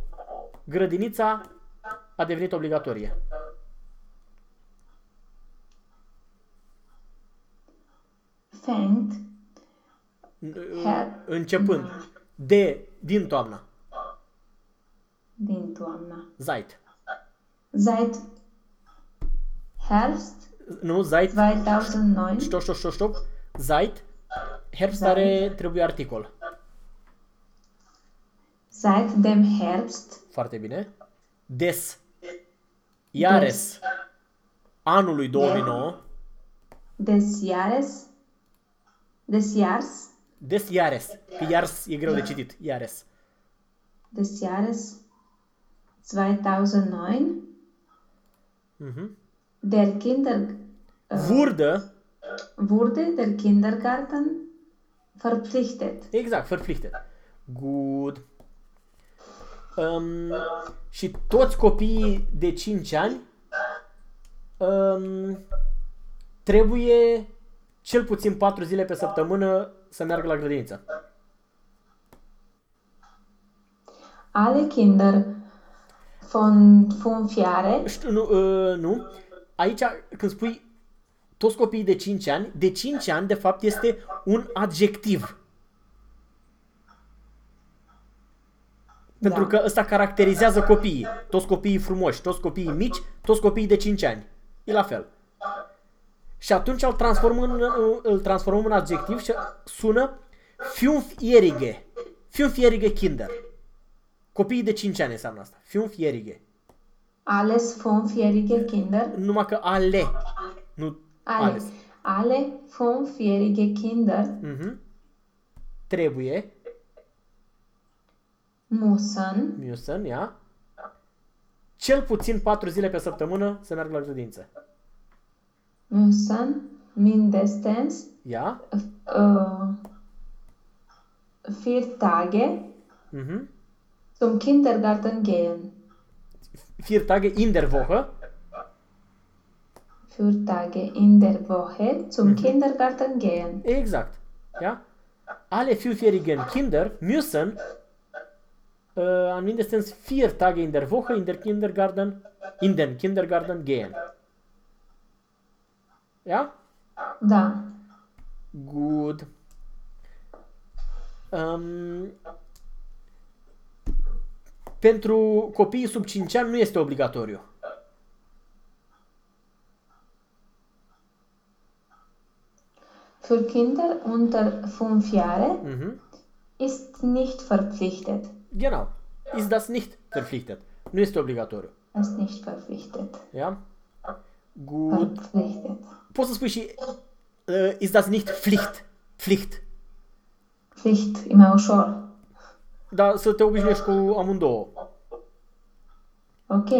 grădinița a devenit obligatorie. Fängt. Her- Începând de din toamna. Din toamna. Seit. Seit Herbst Nu, seit. 2009. Stop, stop, stop, stop. Seit. Herbst Seit. are, trebuie articol. Seit dem Herbst Foarte bine. Des. Iares. Anului 2009. des Jahres. Des Jahres. Des Iares. Că Iars e greu de citit. Iares. Des Jahres 2009. Mhm. Der Kinder, Wurde, Wurde der Kindergarten verpflichtet? exact, verpflichtet. Good. Um, și toți copiii de 5 ani um, trebuie cel puțin 4 zile pe săptămână să meargă la grădiniță. Alle Kinder von fünf Jahre Știu, nu, uh, nu. Aici, când spui toți copiii de 5 ani, de 5 ani, de fapt, este un adjectiv. Pentru Da. că ăsta caracterizează copiii. Toți copiii frumoși, toți copiii mici, toți copiii de 5 ani. E la fel. Și atunci îl transformăm în, îl transformăm în adjectiv și sună fünfjährige. Fünfjährige Kinder. Copiii de 5 ani înseamnă asta. Fünfjährige. alles fünfjährige Kinder Numai că ale. Nu alle ales. alle fünfjährige Kinder Mhm. Trebuie, müssen müssen, ia, cel puțin 4 zile pe săptămână să meargă la grădință. müssen mindestens Ia, äh, vier Tage mhm. zum Kindergarten gehen. Vier Tage in der Woche, Vier Tage in der Woche zum Kindergarten gehen. exact. Ja? Alle fünfjährigen Kinder müssen äh, an mindestens vier Tage in der Woche in der Kindergarten, in den Kindergarten gehen. Ja? Da. Good. Um, pentru copiii sub 5 ani nu este obligatoriu. Für Kinder unter fünf Jahre Mhm. ist nicht verpflichtet. Genau. Ist das nicht verpflichtet. Nu este obligatoriu. Ist nicht verpflichtet. Ja? Good. Verpflichtet. Poți să spui și uh, ist das nicht Pflicht. Pflicht. Pflicht, e mai ușor. Dar să te obișnuiești cu amândouă. Ok.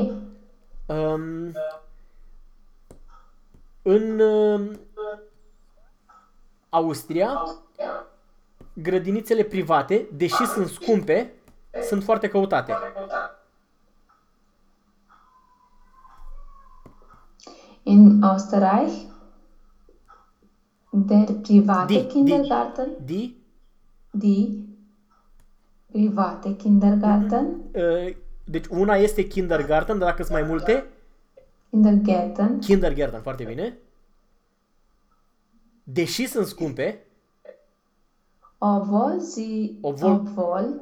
Um, în um, Austria, grădinițele private, deși sunt scumpe, sunt foarte căutate. In Österreich? Der private Die- die- Kindergarten, Die, die private Kindergarten, uh, deci una este kindergarten, dar dacă sunt mai multe, Kindergärten, kindergarten, foarte bine. Deși sunt scumpe, obwohl sie, Obwohl- obwohl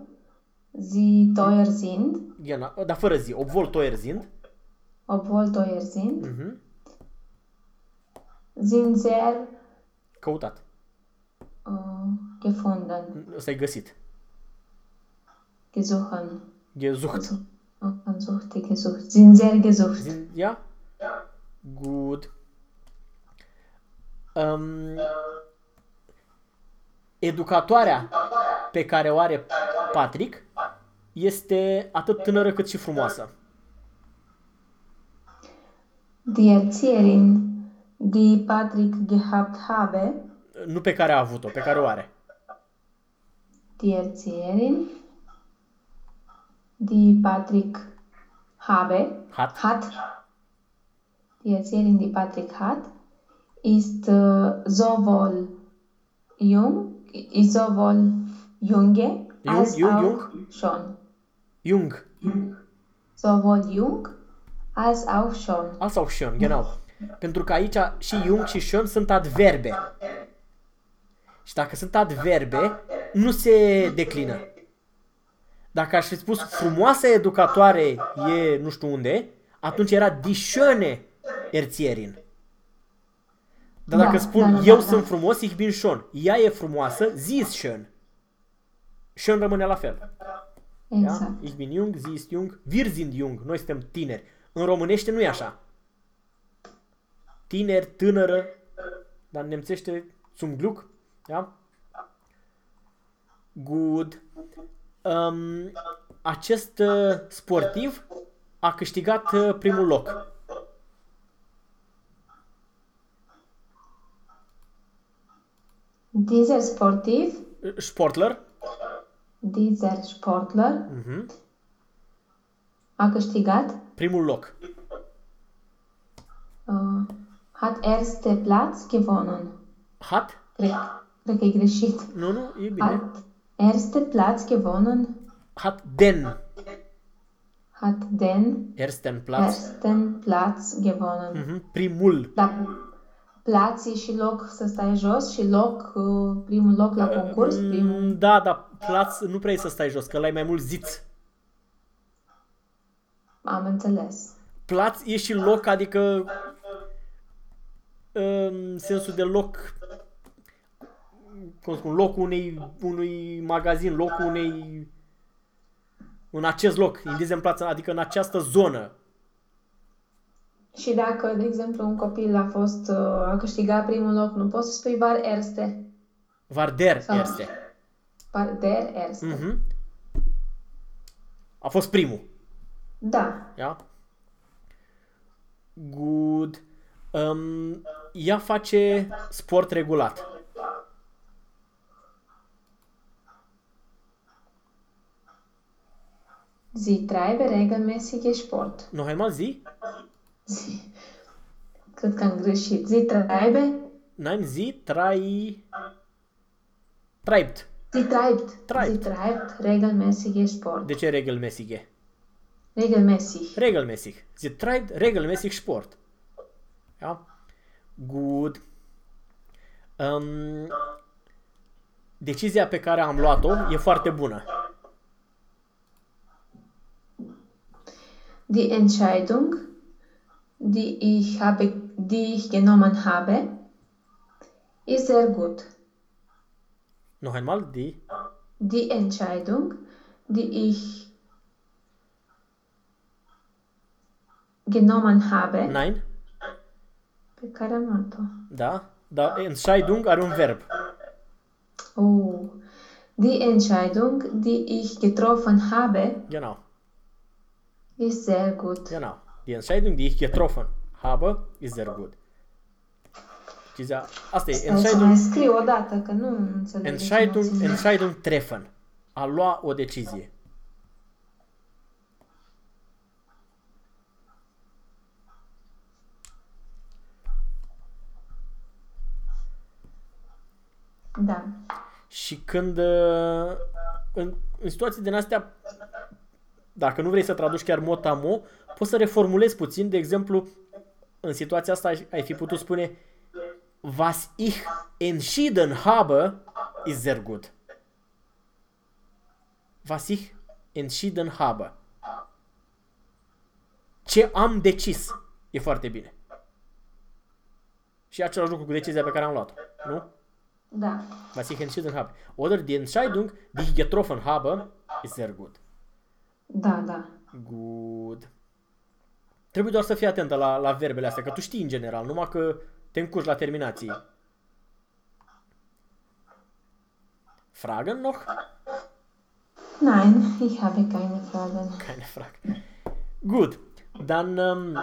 sie teuer sind, Gena, dar fără zi, obwohl teuer sind, obwohl teuer sind, mhm, sind sehr căutat. äh, gefunden, Ăsta e găsit. gesuchen, Gesucht. man sucht die gesucht, sind sehr gesucht. Sind, ja? Good. Um, educatoarea pe care o are Patrick este atât tânără cât și frumoasă. Die Erzieherin, die Patrick gehabt habe, Nu pe care a avut-o, pe care o are. die Erzieherin, die Patrick habe, Hat. hat, die Erzieherin, die Patrick hat, ist äh, sowohl jung, ist sowohl junge als jung, auch jung? schon. Jung. Sowohl jung als auch schon. Als auch schön, genau. Pentru că aici și Jung și schön sunt adverbe. Și dacă sunt adverbe, nu se declină. Dacă aș fi spus frumoasă educatoare e nu știu unde, atunci era die schöne Erzieherin. Dar dacă Da, spun da, da, eu da, sunt da. frumos, ich bin schön. Ea e frumoasă, sie ist schön. Schön rămâne la fel. Da? Exact. Ich bin jung, sie ist jung, wir sind jung, noi suntem tineri. În românește nu e așa. Tineri, tânără, dar în nemțește zum Glück, da? Good. Um, acest uh, sportiv a câștigat uh, primul loc. Dieser sportiv, Sportler. Dieser Sportler Mhm. a câștigat, Primul loc. uh, hat erste Platz gewonnen. Hat? Cred, cred că e greșit. Nu, nu, e bine. Hat erste Platz gewonnen, Hat den hat den ersten Platz. ersten Platz gewonnen. Mhm. Primul. Dar Platz e și loc să stai jos și loc, uh, primul loc la concurs, primul... Mm, Da, dar Platz nu prea e să stai jos, că ăla e mai mult ziț. Am înțeles. Platz e și loc, adică în sensul de loc cum spun, locul unei, unui magazin, locul unei în acest loc, in diesem Platz, adică în această zonă. Și dacă, de exemplu, un copil a fost, uh, a câștigat primul loc, nu poți să spui var erste. War der Sau- erste. Var der erste. Mhm. A fost primul. Da. Ja? Good. Um, ea face sport regulat. Sie treibe regelmäßige Sport. Noch einmal sie? Sie, cred că am greșit. Sie treibe, Nein, sie trai... treibt. sie treibt. Treibt. Sie treibt regelmäßige Sport. De ce regelmäßige? Regelmäßig. Regelmäßig. Sie treibt regelmäßig Sport. Ja? Good. Um, decizia pe care am luat-o e foarte bună. Die Entscheidung, die ich, habe, die ich genommen habe, ist sehr gut. Noch einmal, die... Die Entscheidung, die ich genommen habe, Nein? pe care am luat-o. Da? Dar Entscheidung are un verb. Oh. Die Entscheidung, die ich getroffen habe, Genau. ist sehr gut. Genau. Die Entscheidung, die ich getroffen habe, ist sehr gut. Decizia... Asta e. Stai să mai Entscheidung, scriu o dată, că nu înțeleg. Entscheidung, ce mă ține. Entscheidung treffen. A lua o decizie. Da. Și când uh, în, în situații din astea, dacă nu vrei să traduci chiar mot-a-mo, poți să reformulezi puțin. De exemplu, în situația asta ai- ai fi putut spune Was ich entschieden habe, ist sehr gut. Was ich entschieden habe. Ce am decis e foarte bine. Și e același lucru cu decizia pe care am luat-o. Nu? Da. was ich entschieden habe. Oder die Entscheidung, die ich getroffen habe, ist sehr gut. Da, da. Good. Trebuie doar să fii atentă la, la verbele astea, că tu știi în general, numai că te încurci la terminații. Fragen noch? Nein, ich habe keine Fragen. Keine Frage. Gut, dann ähm,